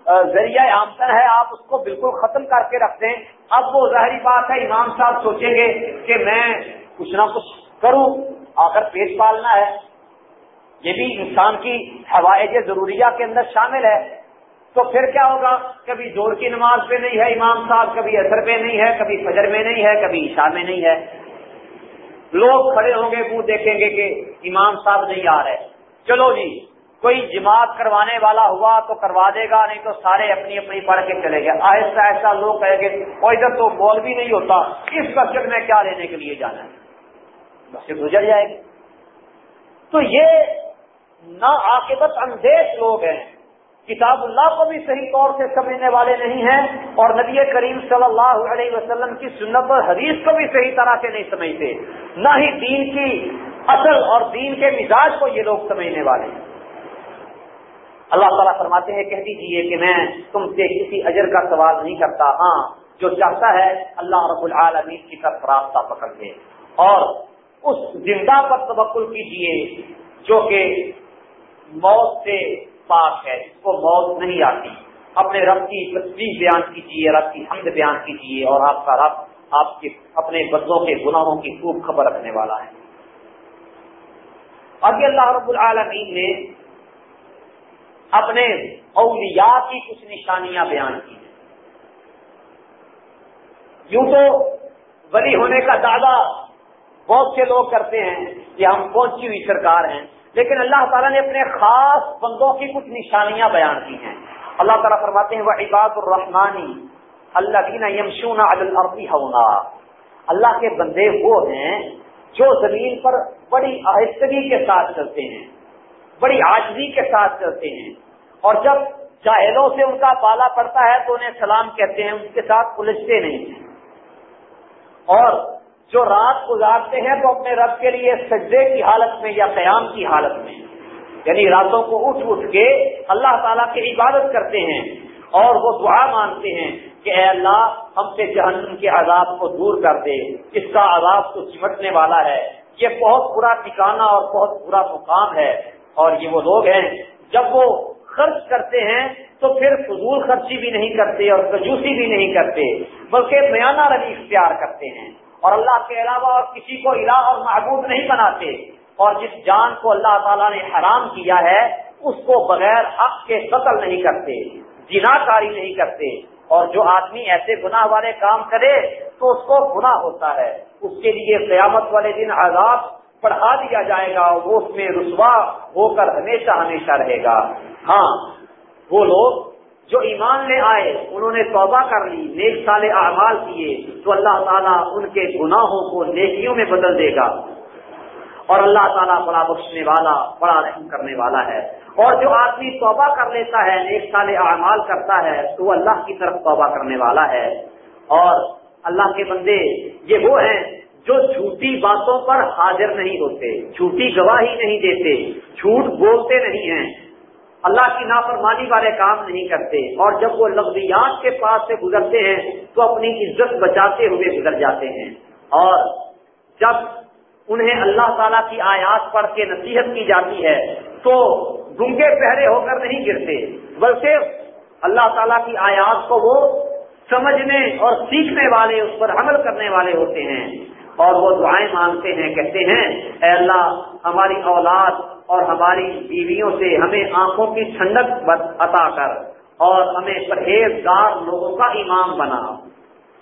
ذریعہ آمدن ہے، آپ اس کو بالکل ختم کر کے رکھ دیں۔ اب وہ ظاہری بات ہے، امام صاحب سوچیں گے کہ میں کچھ نہ کچھ کروں آ کر پیٹ پالنا ہے۔ یہ بھی انسان کی حوائج ضروریہ کے اندر شامل ہے۔ تو پھر کیا ہوگا؟ کبھی زور کی نماز پہ نہیں ہے امام صاحب، کبھی اثر پہ نہیں ہے، کبھی فجر میں نہیں ہے، کبھی عشاء میں نہیں ہے۔ لوگ کھڑے ہوں گے وہ دیکھیں گے کہ امام صاحب نہیں آ رہے۔ چلو جی کوئی جماعت کروانے والا ہوا تو کروا دے گا، نہیں تو سارے اپنی اپنی پڑھ کے چلے گئے۔ آہستہ آہستہ لوگ کہیں گے اور ادھر تو بول بھی نہیں ہوتا، اس مسجد میں کیا لینے کے لیے جانا ہے؟ بس گزر جائے گی۔ تو یہ نہ عاقبت اندیش لوگ ہیں۔ کتاب اللہ کو بھی صحیح طور سے سمجھنے والے نہیں ہیں اور نبی کریم صلی اللہ علیہ وسلم کی سنت اور حدیث کو بھی صحیح طرح سے نہیں سمجھتے۔ نہ ہی دین کی اصل اور دین کے مزاج کو یہ لوگ سمجھنے والے ہیں۔ اللہ تعالیٰ فرماتے ہیں، کہہ دیجیے کہ میں تم سے کسی اجر کا سوال نہیں کرتا ہاں جو چاہتا ہے اللہ رب العالمین کی طرف راستہ پکڑ دے اور اس زندہ پر تبکل کیجیے جو کہ موت سے پاک ہے، اس کو موت نہیں آتی۔ اپنے رب کی تصویر بیان کیجیے رب کی حمد بیان کیجیے اور آپ کا رب آپ کے اپنے بدلوں کے گناہوں کی خوب خبر رکھنے والا ہے۔ ابھی اللہ رب العالمین نے اپنے اولیاء کی کچھ نشانیاں بیان کی ہیں۔ یوں تو ولی ہونے کا دعویٰ بہت سے لوگ کرتے ہیں کہ ہم پہنچی ہوئی سرکار ہیں، لیکن اللہ تعالیٰ نے اپنے خاص بندوں کی کچھ نشانیاں بیان کی ہیں۔ اللہ تعالیٰ فرماتے ہیں وہ عباد الرحمانی اللہ کی یمشون عدل ہونا اللہ کے بندے وہ ہیں جو زمین پر بڑی آہستگی کے ساتھ چلتے ہیں۔ بڑی آجزی کے ساتھ چلتے ہیں۔ اور جب جاہلوں سے ان کا پالا پڑتا ہے تو انہیں سلام کہتے ہیں، ان کے ساتھ الجھتے نہیں ہیں۔ اور جو رات گزارتے ہیں تو اپنے رب کے لیے سجدے کی حالت میں یا قیام کی حالت میں۔ یعنی راتوں کو اٹھ اٹھ کے اللہ تعالیٰ کی عبادت کرتے ہیں اور وہ دعا مانتے ہیں کہ اے اللہ، ہم سے جہنم کے عذاب کو دور کر دے۔ اس کا عذاب تو چمٹنے والا ہے۔ یہ بہت برا ٹھکانا اور بہت برا مقام ہے۔ اور یہ وہ لوگ ہیں، جب وہ خرچ کرتے ہیں تو پھر فضول خرچی بھی نہیں کرتے اور کجوسی بھی نہیں کرتے، بلکہ میانہ روی اختیار کرتے ہیں۔ اور اللہ کے علاوہ اور کسی کو الہ اور معبود نہیں بناتے۔ اور جس جان کو اللہ تعالیٰ نے حرام کیا ہے، اس کو بغیر حق کے قتل نہیں کرتے جنا کاری نہیں کرتے۔ اور جو آدمی ایسے گناہ والے کام کرے تو اس کو گناہ ہوتا ہے۔ اس کے لیے قیامت والے دن عذاب پڑھا دیا جائے گا، وہ اس میں رسوا ہو کر ہمیشہ ہمیشہ رہے گا۔ ہاں وہ لوگ جو ایمان لے آئے، انہوں نے توبہ کر لی، نیک سال اعمال کیے، تو اللہ تعالیٰ ان کے گناہوں کو نیکیوں میں بدل دے گا۔ اور اللہ تعالیٰ بڑا بخشنے والا، بڑا رحم کرنے والا ہے۔ اور جو آدمی توبہ کر لیتا ہے، نیک سال اعمال کرتا ہے، تو وہ اللہ کی طرف توبہ کرنے والا ہے۔ اور اللہ کے بندے، یہ وہ ہیں جو جھوٹی باتوں پر حاضر نہیں ہوتے، جھوٹی گواہی نہیں دیتے، جھوٹ بولتے نہیں ہیں۔ اللہ کی نافرمانی والے کام نہیں کرتے۔ اور جب وہ لفظیات کے پاس سے گزرتے ہیں، تو اپنی عزت بچاتے ہوئے گزر جاتے ہیں۔ اور جب انہیں اللہ تعالیٰ کی آیات پڑھ کے نصیحت کی جاتی ہے، تو گنگے پہرے ہو کر نہیں گرتے، بلکہ اللہ تعالیٰ کی آیات کو وہ سمجھنے اور سیکھنے والے، اس پر عمل کرنے والے ہوتے ہیں۔ اور وہ دعائیں مانگتے ہیں، کہتے ہیں، اے اللہ، ہماری اولاد اور ہماری بیویوں سے ہمیں آنکھوں کی ٹھنڈک عطا کر اور ہمیں پرہیزگار لوگوں کا امام بنا۔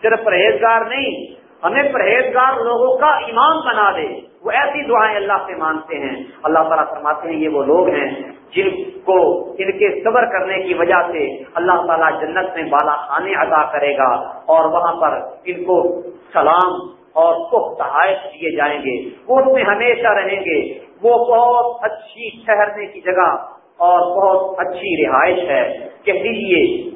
صرف پرہیزگار نہیں، ہمیں پرہیزگار لوگوں کا امام بنا دے۔ وہ ایسی دعائیں اللہ سے مانتے ہیں۔ اللہ تعالیٰ فرماتے ہیں، یہ وہ لوگ ہیں جن کو ان کے صبر کرنے کی وجہ سے اللہ تعالیٰ جنت میں بالا خانے ادا کرے گا اور وہاں پر ان کو سلام اور تحائف دیے جائیں گے۔ وہ اس میں ہمیشہ رہیں گے۔ وہ بہت اچھی ٹھہرنے کی جگہ اور بہت اچھی رہائش ہے۔ کہہ دیجیے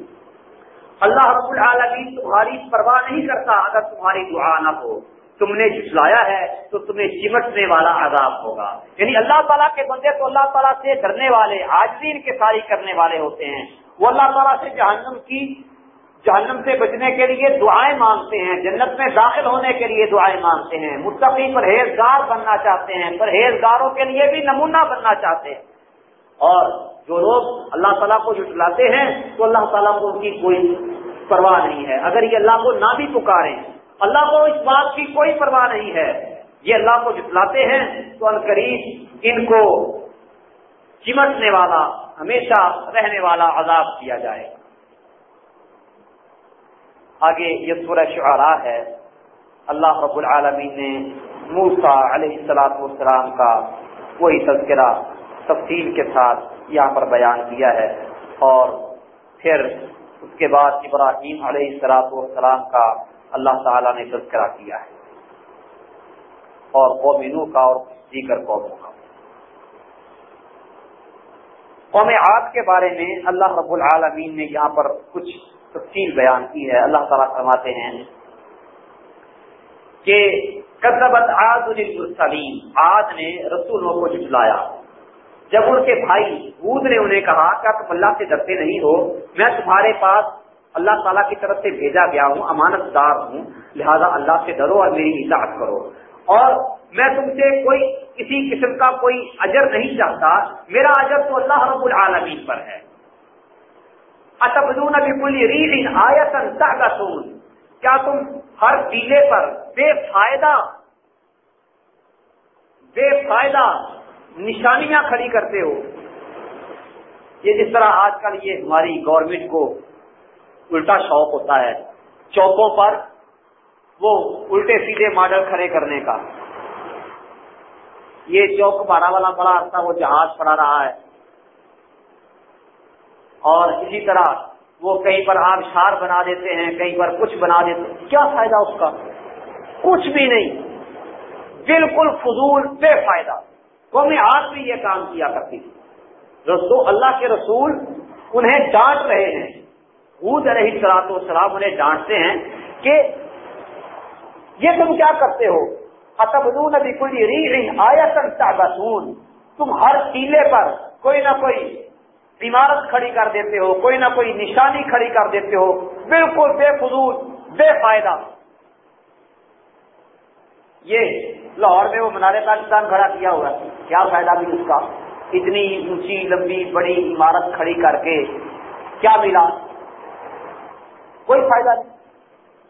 اللہ رب العالمین تمہاری پرواہ نہیں کرتا اگر تمہاری دعا نہ ہو۔ تم نے جھلایا ہے تو تمہیں چمٹنے والا عذاب ہوگا۔ یعنی اللہ تعالیٰ کے بندے تو اللہ تعالیٰ سے ڈرنے والے آج کے ساری کرنے والے ہوتے ہیں۔ وہ اللہ تعالیٰ سے جہنم کی جہنم سے بچنے کے لیے دعائیں مانگتے ہیں، جنت میں داخل ہونے کے لیے دعائیں مانگتے ہیں۔ متقی پرہیزگار بننا چاہتے ہیں، پرہیزگاروں کے لیے بھی نمونہ بننا چاہتے ہیں۔ اور جو لوگ اللہ تعالیٰ کو جٹلاتے ہیں، تو اللہ تعالیٰ کو ان کی کوئی پرواہ نہیں ہے۔ اگر یہ اللہ کو نہ بھی پکاریں، اللہ کو اس بات کی کوئی پرواہ نہیں ہے۔ یہ اللہ کو جتلاتے ہیں، تو قریب ان کو چمٹنے والا، ہمیشہ رہنے والا عذاب کیا جائے گا۔ آگے یہ سورہ شعراء ہے۔ اللہ رب العالمین نے موسا علیہ السلاط والسلام کا وہی تذکرہ تفصیل کے ساتھ یہاں پر بیان کیا ہے اور پھر اس کے بعد ابراہیم علیہ السلاط والسلام کا اللہ تعالیٰ نے تذکرہ کیا ہے۔ اور قومینوں کا اور دیگر قوموں کا۔ قوم عاد کے بارے میں اللہ رب العالمین نے یہاں پر کچھ تفصیل بیان کی ہے، اللہ تعالیٰ فرماتے ہیں کہ کدبت آد السلیم آد نے رسولوں کو جٹلایا جب ان کے بھائی بود نے انہیں کہا کہ تم اللہ سے ڈرتے نہیں ہو، میں تمہارے پاس اللہ تعالیٰ کی طرف سے بھیجا گیا ہوں، امانت دار ہوں، لہذا اللہ سے ڈرو اور میری اطاعت کرو۔ اور میں تم سے کوئی کسی قسم کا کوئی اجر نہیں چاہتا، میرا اجر تو اللہ رب العالمین پر ہے۔ آیتن کیا تم ہر ٹیلے پر بے فائدہ بے فائدہ نشانیاں کھڑی کرتے ہو؟ یہ جس طرح آج کل یہ ہماری گورنمنٹ کو الٹا شوق ہوتا ہے، چوکوں پر وہ الٹے سیدھے ماڈل کھڑے کرنے کا۔ یہ چوک بارہ والا بڑا عرصہ وہ جہاز پڑا رہا ہے۔ اور اسی طرح وہ کہیں پر آبشار بنا دیتے ہیں، کہیں پر کچھ بنا دیتے ہیں۔ کیا فائدہ اس کا؟ کچھ بھی نہیں۔ بالکل فضول بے فائدہ۔ قومی آج بھی یہ کام کیا کرتی تھی۔ رسول، اللہ کے رسول انہیں ڈانٹ رہے ہیں۔ حود علیہ سلاط والسلام انہیں ڈانٹتے ہیں کہ یہ تم کیا کرتے ہو؟ اتبدون ابھی کلی ری آیا تم ہر ٹیلے پر کوئی نہ کوئی عمارت کھڑی کر دیتے ہو، کوئی نہ کوئی نشانی کھڑی کر دیتے ہو، بالکل بے فضول، بے فائدہ۔ یہ لاہور میں وہ منارے پاکستان کھڑا کیا ہوا کیا فائدہ بھی اس کا؟ اتنی اونچی، لمبی، بڑی عمارت کھڑی کر کے کیا ملا؟ کوئی فائدہ نہیں۔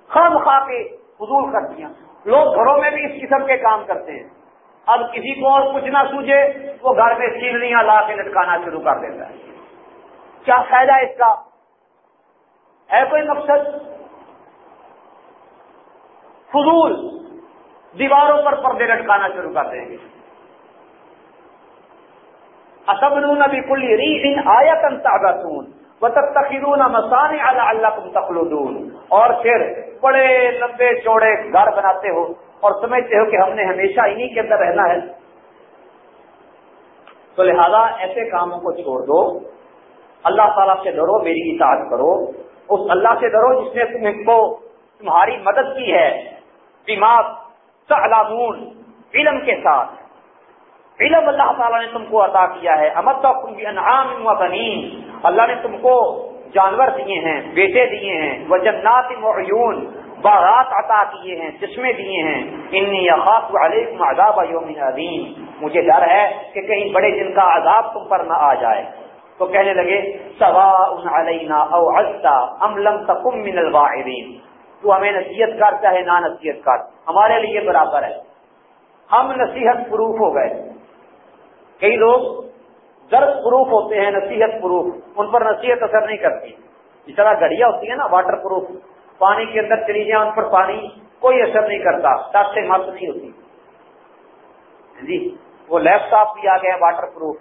خام خواہ کے فضول کر دیا۔ لوگ گھروں میں بھی اس قسم کے کام کرتے ہیں۔ اب کسی کو اور کچھ نہ سوجے وہ گھر میں سیڑھیاں لا کے لٹکانا شروع کر دیتا ہے۔ کیا فائدہ اس کا؟ ہے کوئی مقصد؟ فضول دیواروں پر پردے لٹکانا شروع کر دیں گے۔ اسبنون ابھی کلی ری ان آیا تن تخیرون مسان اللہ تم تخلودون اور پھر بڑے لمبے چوڑے گھر بناتے ہو اور سمجھتے ہو کہ ہم نے ہمیشہ انہی کے اندر رہنا ہے۔ تو لہذا ایسے کاموں کو چھوڑ دو۔ اللہ تعالیٰ سے ڈرو، میری اطاعت کرو۔ اس اللہ سے ڈرو جس نے تم کو تمہاری مدد کی ہے۔ دماغ سلامون علم کے ساتھ۔ علم اللہ تعالیٰ نے تم کو عطا کیا ہے۔ امد انعام و بنین۔ اللہ نے تم کو جانور دیے ہیں، بیٹے دیے ہیں۔ وہ جنات معیون باغات عطا کیے ہیں، چشمے دیے ہیں۔ انی اخاف علیکم عذاب یوم عظیم۔ مجھے ڈر ہے کہ کہیں بڑے دن کا عذاب تم پر نہ آ جائے۔ تو کہنے لگے سوا علینا او عزتا ام لم تکم من الواعدین تو ہمیں نصیحت کر چاہے نہ نصیحت کر ہمارے لیے برابر ہے۔ ہم نصیحت پروف ہو گئے۔ کئی لوگ درد پروف ہوتے ہیں، نصیحت پروف، ان پر نصیحت اثر نہیں کرتی۔ جس طرح گڑیا ہوتی ہے نا، واٹر پروف، پانی کے اندر چلی جائیں، ان پر پانی کوئی اثر نہیں کرتا ٹچ سے نہیں ہوتی۔ جی وہ لیپ ٹاپ بھی آ گیا واٹر پروف۔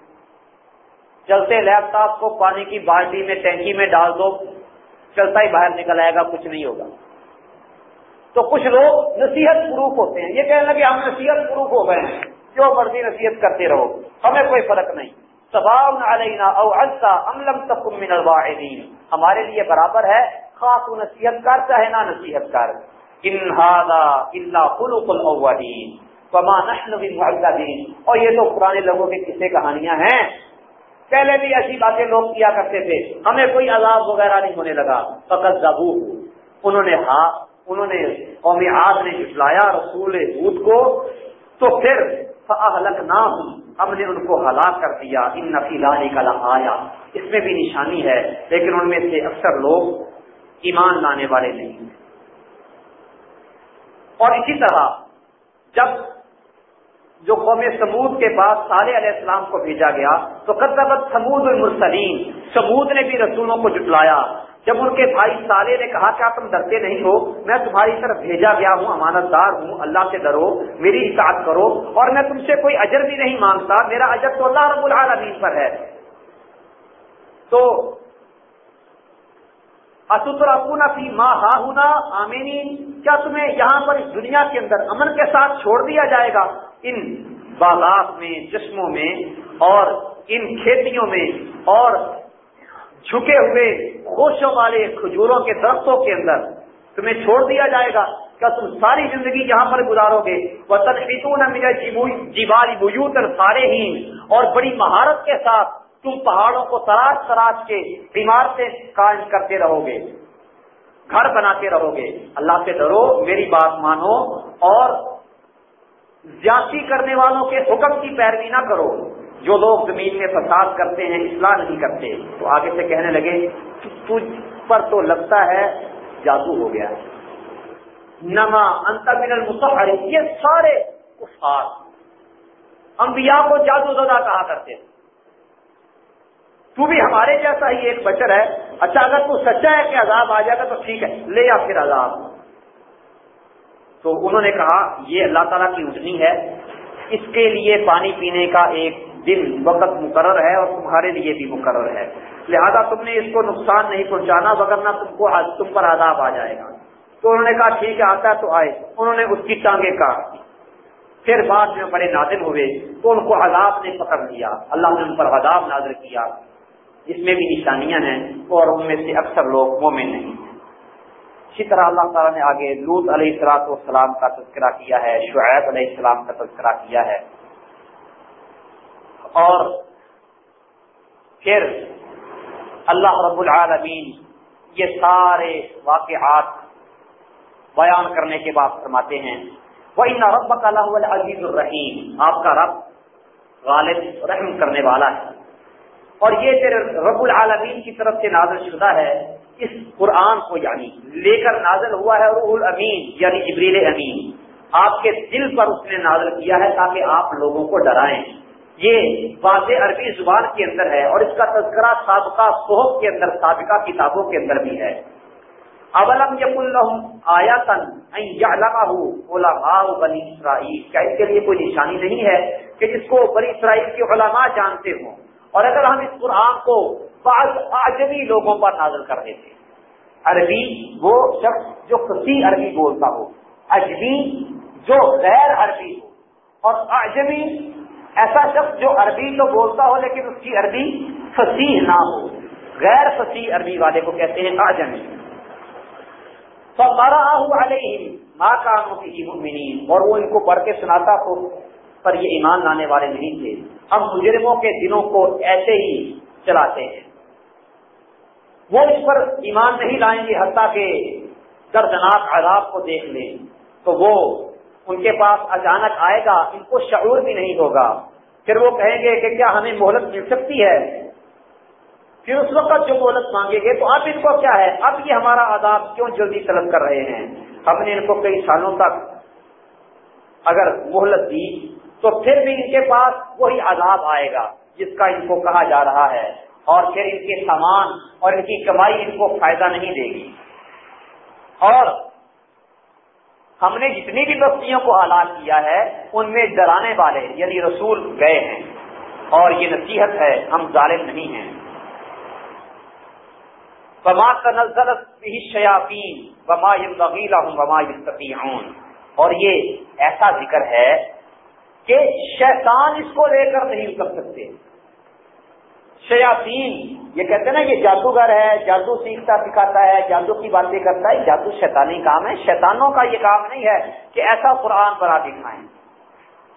چلتے لیپ ٹاپ کو پانی کی بالٹی میں ٹینکی میں ڈال دو، چلتا ہی باہر نکل آئے گا، کچھ نہیں ہوگا۔ تو کچھ لوگ نصیحت پروف ہوتے ہیں۔ یہ کہنے لگے، ہم نصیحت پروف ہو گئے ہیں۔ جو مرضی نصیحت کرتے رہو، ہمیں کوئی فرق نہیں۔ علینا او املم تکم من الواحدین ہمارے لیے برابر ہے، خاص نصیحت کر چاہے نہ نصیحت کر انہادا اللہ خلق الاولین۔ فما نحن بالمعذبین اور یہ تو پرانے لوگوں کے قصے کہانیاں ہیں۔ پہلے بھی ایسی باتیں لوگ کیا کرتے تھے، ہمیں کوئی عذاب وغیرہ نہیں ہونے لگا۔ فقط زبو انہوں نے ہاں انہوں نے قومی آج نے جٹلایا رسول دودھ کو۔ تو پھر فلک نہ ہم نے ان کو ہلاک کر دیا۔ ان نفی لانے کا آیا اس میں بھی نشانی ہے، لیکن ان میں سے اکثر لوگ ایمان لانے والے نہیں۔ اور اسی طرح جب جو قوم سمود کے بعد سارے علیہ السلام کو بھیجا گیا، تو قدرت سمود المرسلین۔ سمود نے بھی رسولوں کو جٹلایا جب ان کے بھائی سالے نے کہا کیا تم ڈرتے نہیں ہو، میں تمہاری طرف بھیجا گیا ہوں، امانت دار ہوں، اللہ سے ڈرو، میری اطاعت کرو، اور میں تم سے کوئی اجر بھی نہیں مانگتا، میرا اجر تو اللہ رب العالمین پر ہے۔ تو فی ماں ہا ہونا آمینی کیا تمہیں یہاں پر اس دنیا کے اندر امن کے ساتھ چھوڑ دیا جائے گا؟ ان باغات میں، جسموں میں اور ان کھیتیوں میں اور جھکے ہوئے خوشوں والے کھجوروں کے درختوں کے اندر تمہیں چھوڑ دیا جائے گا۔ کیا تم ساری زندگی یہاں پر گزارو گے؟ وہ تنخیتوں نہ نے جیوالی بوتر سارے ہی اور بڑی مہارت کے ساتھ تم پہاڑوں کو تراش تراش کے عمارتیں قائم کرتے رہو گے، گھر بناتے رہو گے۔ اللہ سے ڈرو، میری بات مانو اور زیادتی کرنے والوں کے حکم کی پیروی نہ کرو۔ جو لوگ زمین میں فساد کرتے ہیں، اصلاح نہیں کرتے۔ تو آگے سے کہنے لگے تجھ پر تو لگتا ہے جادو ہو گیا۔ نما انتر المسحر۔ یہ سارے کفار انبیاء کو جادو زدہ کہا کرتے تو بھی ہمارے جیسا ہی ایک بچر ہے۔ اچھا اگر تو سچا ہے کہ عذاب آ جائے گا تو ٹھیک ہے، لے آ پھر عذاب۔ تو انہوں نے کہا، یہ اللہ تعالیٰ کی اٹھنی ہے۔ اس کے لیے پانی پینے کا ایک دن وقت مقرر ہے اور تمہارے لیے بھی مقرر ہے۔ لہذا تم نے اس کو نقصان نہیں پہنچانا وغیرہ تم کو تم پر آداب آ جائے گا۔ تو انہوں نے کہا، ٹھیک ہے، آتا تو آئے۔ انہوں نے اس کی ٹانگیں کاٹ پھر بعد میں بڑے نازل ہوئے تو ان کو عذاب نے پکڑ لیا۔ اللہ نے ان پر عذاب نازل کیا۔ اس میں بھی نشانیاں ہیں اور ان میں سے اکثر لوگ مومن نہیں۔ اسی طرح اللہ تعالیٰ نے آگے لوت علیہ السلاط والسلام کا تذکرہ کیا ہے، شعیب علیہ السلام کا تذکرہ کیا ہے۔ اور پھر اللہ رب العالمین یہ سارے واقعات بیان کرنے کے بعد فرماتے ہیں۔ وہ ان رب کا اللہ عزیز الرحیم آپ کا رب غالب رحم کرنے والا ہے۔ اور یہ پھر رب العالمین کی طرف سے نازل شدہ ہے، اس قرآن کو یعنی لے کر نازل ہوا ہے روح الامین یعنی جبریل امین۔ آپ کے دل پر اس نے نازل کیا ہے تاکہ آپ لوگوں کو ڈرائیں۔ یہ واضح عربی زبان کے اندر ہے اور اس کا تذکرہ سابقہ صحب کے اندر، سابقہ کتابوں کے اندر بھی ہے۔ اولم یق الحم آیا تن علماء بنی اسرائیل۔ کیا اس کے لیے کوئی نشانی نہیں ہے کہ جس کو بنی اسرائیل کے علماء جانتے ہوں۔ اور اگر ہم اس قرآن کو بعض اجبی لوگوں پر نازل کر دیتے عربی وہ شخص جو فصیح عربی بولتا ہو اجبی جو غیر عربی ہو، اور اجبی ایسا شخص جو عربی تو بولتا ہو لیکن اس کی عربی فصیح نہ ہو، غیر فصیح عربی والے کو کہتے ہیں آجمی تو بارہ علیہ ماں کاموں کی اور وہ ان کو پڑھ کے سناتا تو پر یہ ایمان لانے والے نہیں تھے۔ ہم مجرموں کے دنوں کو ایسے ہی چلاتے ہیں۔ وہ اس پر ایمان نہیں لائیں گے، حتیٰ کہ دردناک عذاب کو دیکھ لیں۔ تو وہ ان کے پاس اچانک آئے گا، ان کو شعور بھی نہیں ہوگا۔ پھر وہ کہیں گے کہ کیا ہمیں مہلت مل سکتی ہے؟ پھر اس وقت جو مہلت مانگیں گے، تو اب ان کو کیا ہے؟ اب یہ ہمارا عذاب کیوں جلدی طلب کر رہے ہیں؟ ہم نے ان کو کئی سالوں تک اگر مہلت دی تو پھر بھی ان کے پاس وہی عذاب آئے گا جس کا ان کو کہا جا رہا ہے اور پھر ان کے سامان اور ان کی کمائی ان کو فائدہ نہیں دے گی۔ اور ہم نے جتنی بھی بستیوں کو ہلاک کیا ہے، ان میں ڈرانے والے یعنی رسول گئے ہیں۔ اور یہ نصیحت ہے، ہم ظالم نہیں ہیں۔ بما کا نزل شیاطین بما وغیلا ہوں بما یستطیعون اور یہ ایسا ذکر ہے کہ شیطان اس کو لے کر نہیں اتر سکتے۔ شیاطین، یہ کہتے ہیں نا، یہ جادوگر ہے، جادو سیکھتا سکھاتا ہے، جادو کی باتیں کرتا ہے، جادو شیطانی کام ہے۔ شیطانوں کا یہ کام نہیں ہے کہ ایسا قرآن بنا دکھائیں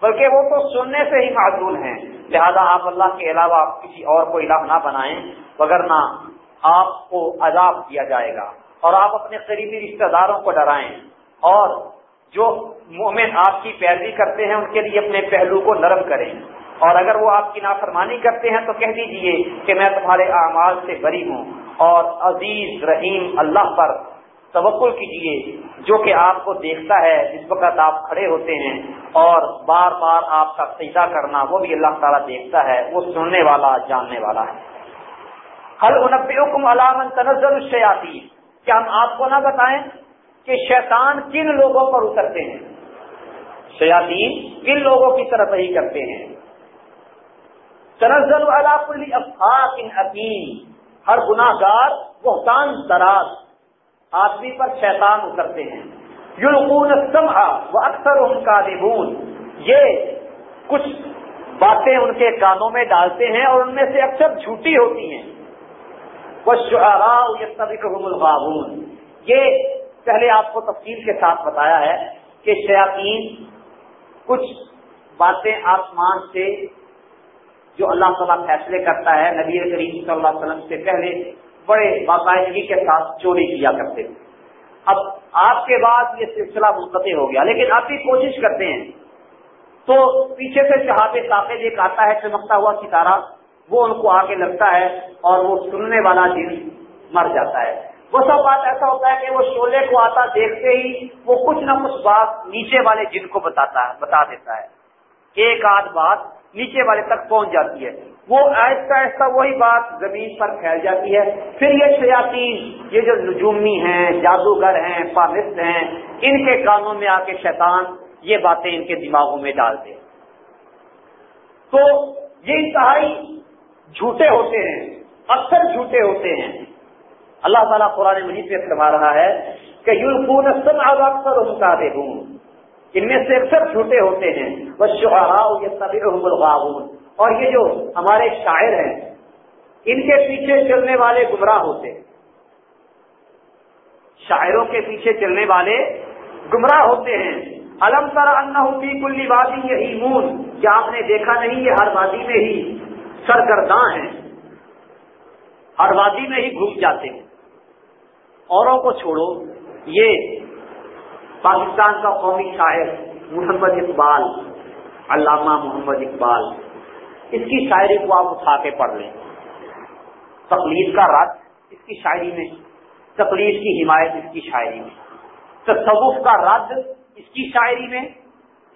بلکہ وہ تو سننے سے ہی معذول ہیں۔ لہذا آپ اللہ کے علاوہ کسی اور کو الہ نہ بنائیں، مگر آپ کو عذاب دیا جائے گا۔ اور آپ اپنے قریبی رشتہ داروں کو ڈرائیں۔ اور جو مومن آپ کی پیروی کرتے ہیں، ان کے لیے اپنے پہلو کو نرم کریں۔ اور اگر وہ آپ کی نافرمانی کرتے ہیں، تو کہہ دیجیے کہ میں تمہارے اعمال سے بری ہوں۔ اور عزیز رحیم اللہ پر توقل کیجیے جو کہ آپ کو دیکھتا ہے جس وقت آپ کھڑے ہوتے ہیں۔ اور بار بار آپ کا سجدہ کرنا، وہ بھی اللہ تعالیٰ دیکھتا ہے، وہ سننے والا، جاننے والا ہے۔ حل انبیکم علامن تنزل الشیاطین۔ کیا ہم آپ کو نہ بتائیں؟ کہ شیطان کن لوگوں پر اترتے ہیں؟ شیاطین کن لوگوں کی طرف ہی کرتے ہیں؟ تنزل علی کل افاق حکیم ہر گناہ گار بہتان دراز آدمی پر شیطان اترتے ہیں۔ یلقون السمع و اکثر ان کا یہ کچھ باتیں ان کے کانوں میں ڈالتے ہیں اور ان میں سے اکثر جھوٹی ہوتی ہیں۔ وہ شعراء یستبقهم الغابون یہ پہلے آپ کو تفصیل کے ساتھ بتایا ہے کہ شیاطین کچھ باتیں آسمان سے جو اللہ تعالیٰ فیصلے کرتا ہے، نبی کریم صلی اللہ علیہ وسلم سے پہلے بڑے باقاعدگی کے ساتھ چوری کیا کرتے تھے۔ اب آپ کے بعد یہ سلسلہ منقطع ہو گیا، لیکن آپ بھی کوشش کرتے ہیں۔ تو پیچھے سے چہاتے تاپے ایک آتا ہے، چمکتا ہوا ستارہ، وہ ان کو آگے لگتا ہے اور وہ سننے والا دل مر جاتا ہے۔ وہ سب بات ایسا ہوتا ہے کہ وہ شولے کو آتا دیکھتے ہی وہ کچھ نہ کچھ بات نیچے والے جن کو بتاتا ہے، بتا دیتا ہے۔ ایک آدھ بات نیچے والے تک پہنچ جاتی ہے۔ وہ آہستہ آہستہ وہی بات زمین پر پھیل جاتی ہے۔ پھر یہ شیاطین، یہ جو نجومی ہیں، جادوگر ہیں پابست ہیں، ان کے کانوں میں آ کے شیطان یہ باتیں ان کے دماغوں میں ڈال دے۔ تو یہ انتہائی جھوٹے ہوتے ہیں، اکثر جھوٹے ہوتے ہیں۔ اللہ تعالیٰ قرآن مجید میں فرما رہا ہے کہ یورپون سب اکثر ان ان میں سے اکثر جھوٹے ہوتے ہیں وہ شہرا یہ سبھی اور یہ جو ہمارے شاعر ہیں، ان کے پیچھے چلنے والے گمراہ ہوتے ہیں۔ شاعروں کے پیچھے چلنے والے گمراہ ہوتے ہیں۔ الم سر انا ہوتی کلی وادی یہی مون کیا آپ نے دیکھا نہیں یہ ہر وادی میں ہی سرگرداں ہیں؟ ہر وادی میں ہی گھوم جاتے ہیں۔ اوروں کو چھوڑو۔ یہ پاکستان کا قومی شاعر محمد اقبال، علامہ محمد اقبال۔ اس کی شاعری کو آپ اٹھا کے پڑھ لیں۔ تقلید کا رد اس کی شاعری میں، تقلید کی حمایت اس کی شاعری میں۔ تصوف کا رد اس کی شاعری میں،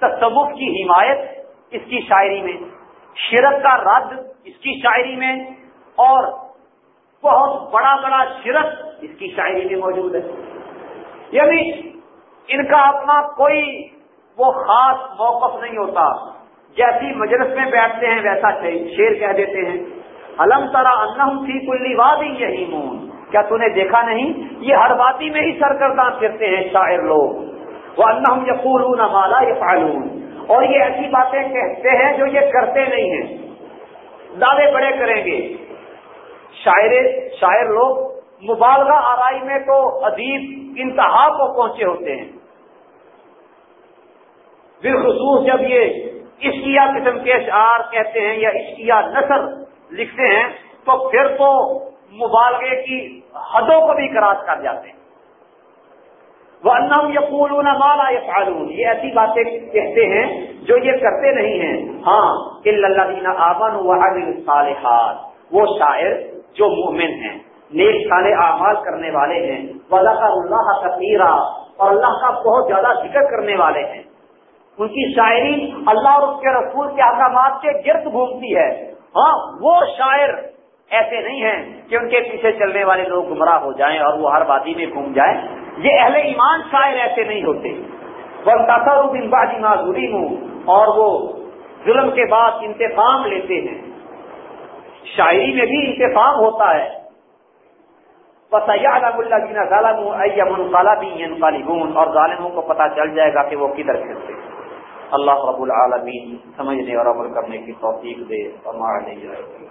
تصوف کی حمایت اس کی شاعری میں۔ شرک کا رد اس کی شاعری میں اور بہت بڑا بڑا شرک اس کی شاعری میں موجود ہے۔ یعنی ان کا اپنا کوئی وہ خاص موقف نہیں ہوتا۔ جیسی مجلس میں بیٹھتے ہیں ویسا شیر کہہ دیتے ہیں۔ الم ترا انہم فی کلی وادی یہی مون کیا نے دیکھا نہیں؟ یہ ہر وادی میں ہی سرکردہ پھرتے ہیں شاعر لوگ۔ وہ انہم یقول مالا یہ اور یہ ایسی باتیں کہتے ہیں جو یہ کرتے نہیں ہیں۔ دعوے بڑے کریں گے۔ شاعر شاعر لوگ مبالغہ آرائی میں تو ادیب انتہا کو پہنچے ہوتے ہیں۔ بالخصوص جب یہ عشقیہ قسم کے اشعار کہتے ہیں یا عشقیہ نثر لکھتے ہیں، تو پھر تو مبالغے کی حدوں کو بھی کراس کر جاتے ہیں۔ وہ انم یقول مالا یا یہ ایسی باتیں کہتے ہیں جو یہ کرتے نہیں ہیں۔ ہاں اللہ دینا آبن صالحات وہ شاعر جو مومن ہیں، نیک سارے اعمال کرنے والے ہیں وضاح اللہ کا اور اللہ کا بہت زیادہ ذکر کرنے والے ہیں۔ ان کی شاعری اللہ اور اس کے رسول کے احکامات کے گرد گھومتی ہے۔ ہاں وہ شاعر ایسے نہیں ہیں کہ ان کے پیچھے چلنے والے لوگ گمراہ ہو جائیں اور وہ ہر وادی میں گھوم جائیں۔ یہ اہل ایمان شاعر ایسے نہیں ہوتے۔ وہ تصاروبن بازی معذوری ہوں اور وہ ظلم کے بعد انتقام لیتے ہیں۔ شاعری میں بھی انتفام ہوتا ہے۔ بس اللہ اور ظالموں کو پتہ چل جائے گا کہ وہ کدھر پھرتے اللہ رب العالمین سمجھنے اور عمل کرنے کی توفیق دے اور مارنے نہیں جائے